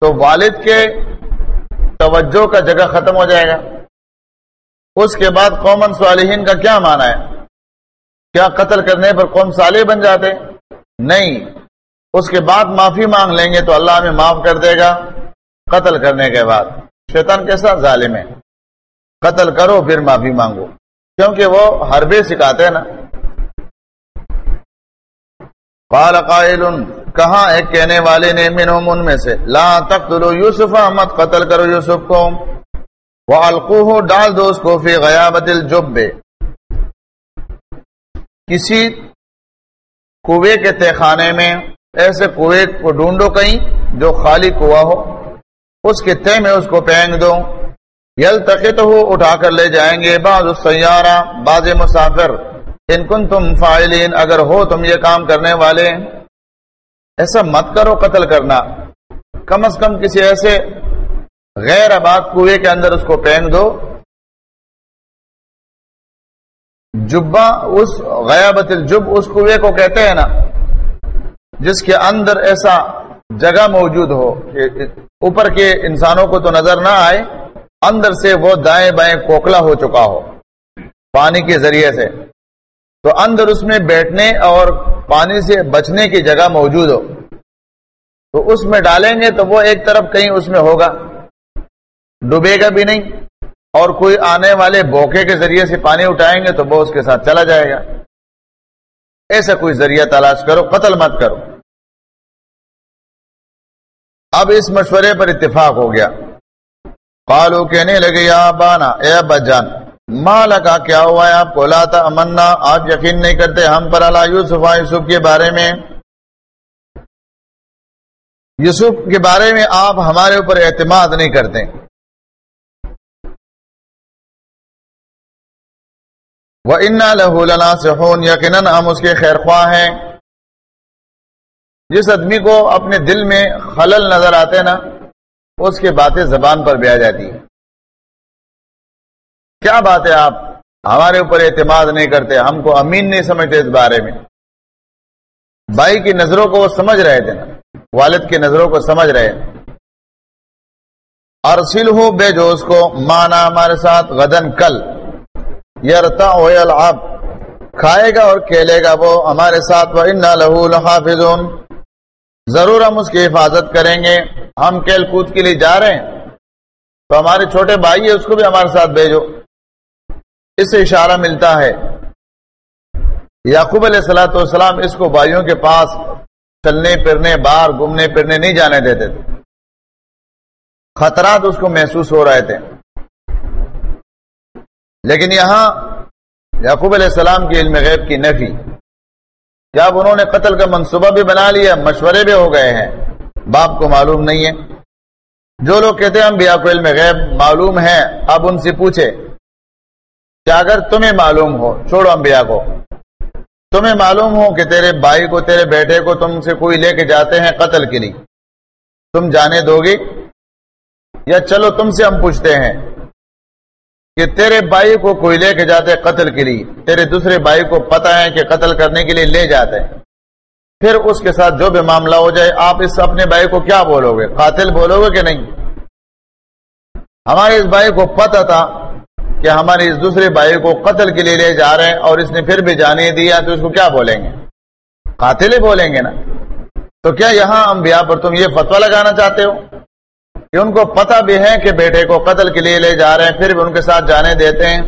تو والد کے توجہ کا جگہ ختم ہو جائے گا۔ اس کے بعد قومن صالحین کا کیا مانا ہے؟ کیا قتل کرنے پر قوم صالح بن جاتے؟ نہیں۔ اس کے بعد معافی مانگ لیں گے تو اللہ ہمیں معاف کر دے گا قتل کرنے کے بعد۔ شیطان کیسا ظالم ہے۔ قتل کرو، پھر معافی مانگو۔ کیونکہ وہ حربے سکھاتے ہیں نا۔ قال قائل، کہاں ایک کہنے والے نے منہم ان میں سے؟ لا تقتلو یوسف، مت قتل کرو یوسف کو۔ وہ القوہ ڈال دو اس کو فی غیابت الجب۔ کسی کنویں کے تہخانے میں، ایسے کنویں کو ڈھونڈو کہیں جو خالی کنواں ہو۔ اس کے میں اس کو پھینک دو یل تقت ہو اٹھا کر لے جائیں گے بعض سیارہ باز مسافر۔ ان کن تم فائلین اگر ہو تم یہ کام کرنے والے۔ ایسا مت کرو قتل کرنا۔ کم از کم کسی ایسے غیر آباد کنویں کے اندر اس کو پھینک دو۔ جبا اس غیابت الجب اس کنویں کو کہتے ہیں نا، جس کے اندر ایسا جگہ موجود ہو کہ اوپر کے انسانوں کو تو نظر نہ آئے، اندر سے وہ دائیں بائیں کوکلا ہو چکا ہو، پانی کے ذریعے سے۔ تو اندر اس میں بیٹھنے اور پانی سے بچنے کی جگہ موجود ہو۔ تو اس میں ڈالیں گے تو وہ ایک طرف کہیں اس میں ہوگا۔ ڈوبے گا بھی نہیں۔ اور کوئی آنے والے بوکے کے ذریعے سے پانی اٹھائیں گے تو وہ اس کے ساتھ چلا جائے گا۔ ایسا کوئی ذریعہ تلاش کرو، قتل مت کرو۔ اب اس مشورے پر اتفاق ہو گیا۔ قالو کہنے لگے، یا بانا اے ابا جان ماں لگا، کیا ہوا ہے آپ کو؟ لاتا امنا آپ یقین نہیں کرتے ہم پر اللہ یوسف یوسف کے بارے میں۔ یوسف کے بارے میں آپ ہمارے اوپر اعتماد نہیں کرتے۔ وہ ان لہو لنا سے یقیناً ہم اس کے خیر خواہ ہیں۔ جس آدمی کو اپنے دل میں خلل نظر آتے نا، اس کی باتیں زبان پر بھی آ جاتی ہے کیا بات ہے آپ؟ ہمارے اوپر اعتماد نہیں کرتے، ہم کو امین نہیں سمجھتے اس بارے میں۔ بھائی کی نظروں کو وہ سمجھ رہے تھے نا، والد کی نظروں کو سمجھ رہے ارسل ہو بے جو اس کو، مانا ہمارے ساتھ غدن کل۔ یرتا کھائے گا اور کھیلے گا وہ ہمارے ساتھ وہ ان لہو الحافظ ضرور ہم اس کی حفاظت کریں گے۔ ہم کھیل کود کے لیے جا رہے ہیں۔ تو ہمارے چھوٹے بھائی ہے اس کو بھی ہمارے ساتھ بھیجو۔ اس سے اشارہ ملتا ہے۔ یعقوب علیہ السلاۃ والسلام اس کو بھائیوں کے پاس چلنے پھرنے، باہر گھومنے پھرنے نہیں جانے دیتے تھے۔ خطرات اس کو محسوس ہو رہے تھے۔ لیکن یہاں یعقوب علیہ السلام کی علم غیب کی نفی جب انہوں نے قتل کا منصوبہ بھی بنا لیا، مشورے بھی ہو گئے ہیں۔ باپ کو معلوم نہیں ہے۔ جو لوگ کہتے ہیں ہم بیا کو علم غیب معلوم ہے، اب ان سے پوچھے کہ اگر تمہیں معلوم ہو، چھوڑو انبیاء کو۔ تمہیں معلوم ہو کہ تیرے بھائی کو، تیرے بیٹے کو تم سے کوئی لے کے جاتے ہیں قتل کے لیے۔ تم جانے دو گی یا چلو تم سے ہم پوچھتے ہیں۔ کہ تیرے بھائی کو کوئی لے کے جاتے قتل کے لیے، تیرے دوسرے بھائی کو پتا ہے کہ قتل کرنے کے لیے لے جاتے ہیں۔ پھر اس کے ساتھ جو بھی معاملہ ہو جائے، آپ اس اپنے بھائی کو کیا بولو گے؟ قاتل بولو گے کہ نہیں؟ ہمارے اس بھائی کو پتا تھا کہ ہمارے اس دوسرے بھائی کو قتل کے لیے لے جا رہے ہیں اور اس نے پھر بھی جانے دیا، تو اس کو کیا بولیں گے؟ قاتل ہی بولیں گے نا؟ تو کیا یہاں انبیاء پر تم یہ فتوا لگانا چاہتے ہو؟ کہ ان کو پتہ بھی ہے کہ بیٹے کو قتل کے لیے لے جا رہے ہیں، پھر بھی ان کے ساتھ جانے دیتے ہیں۔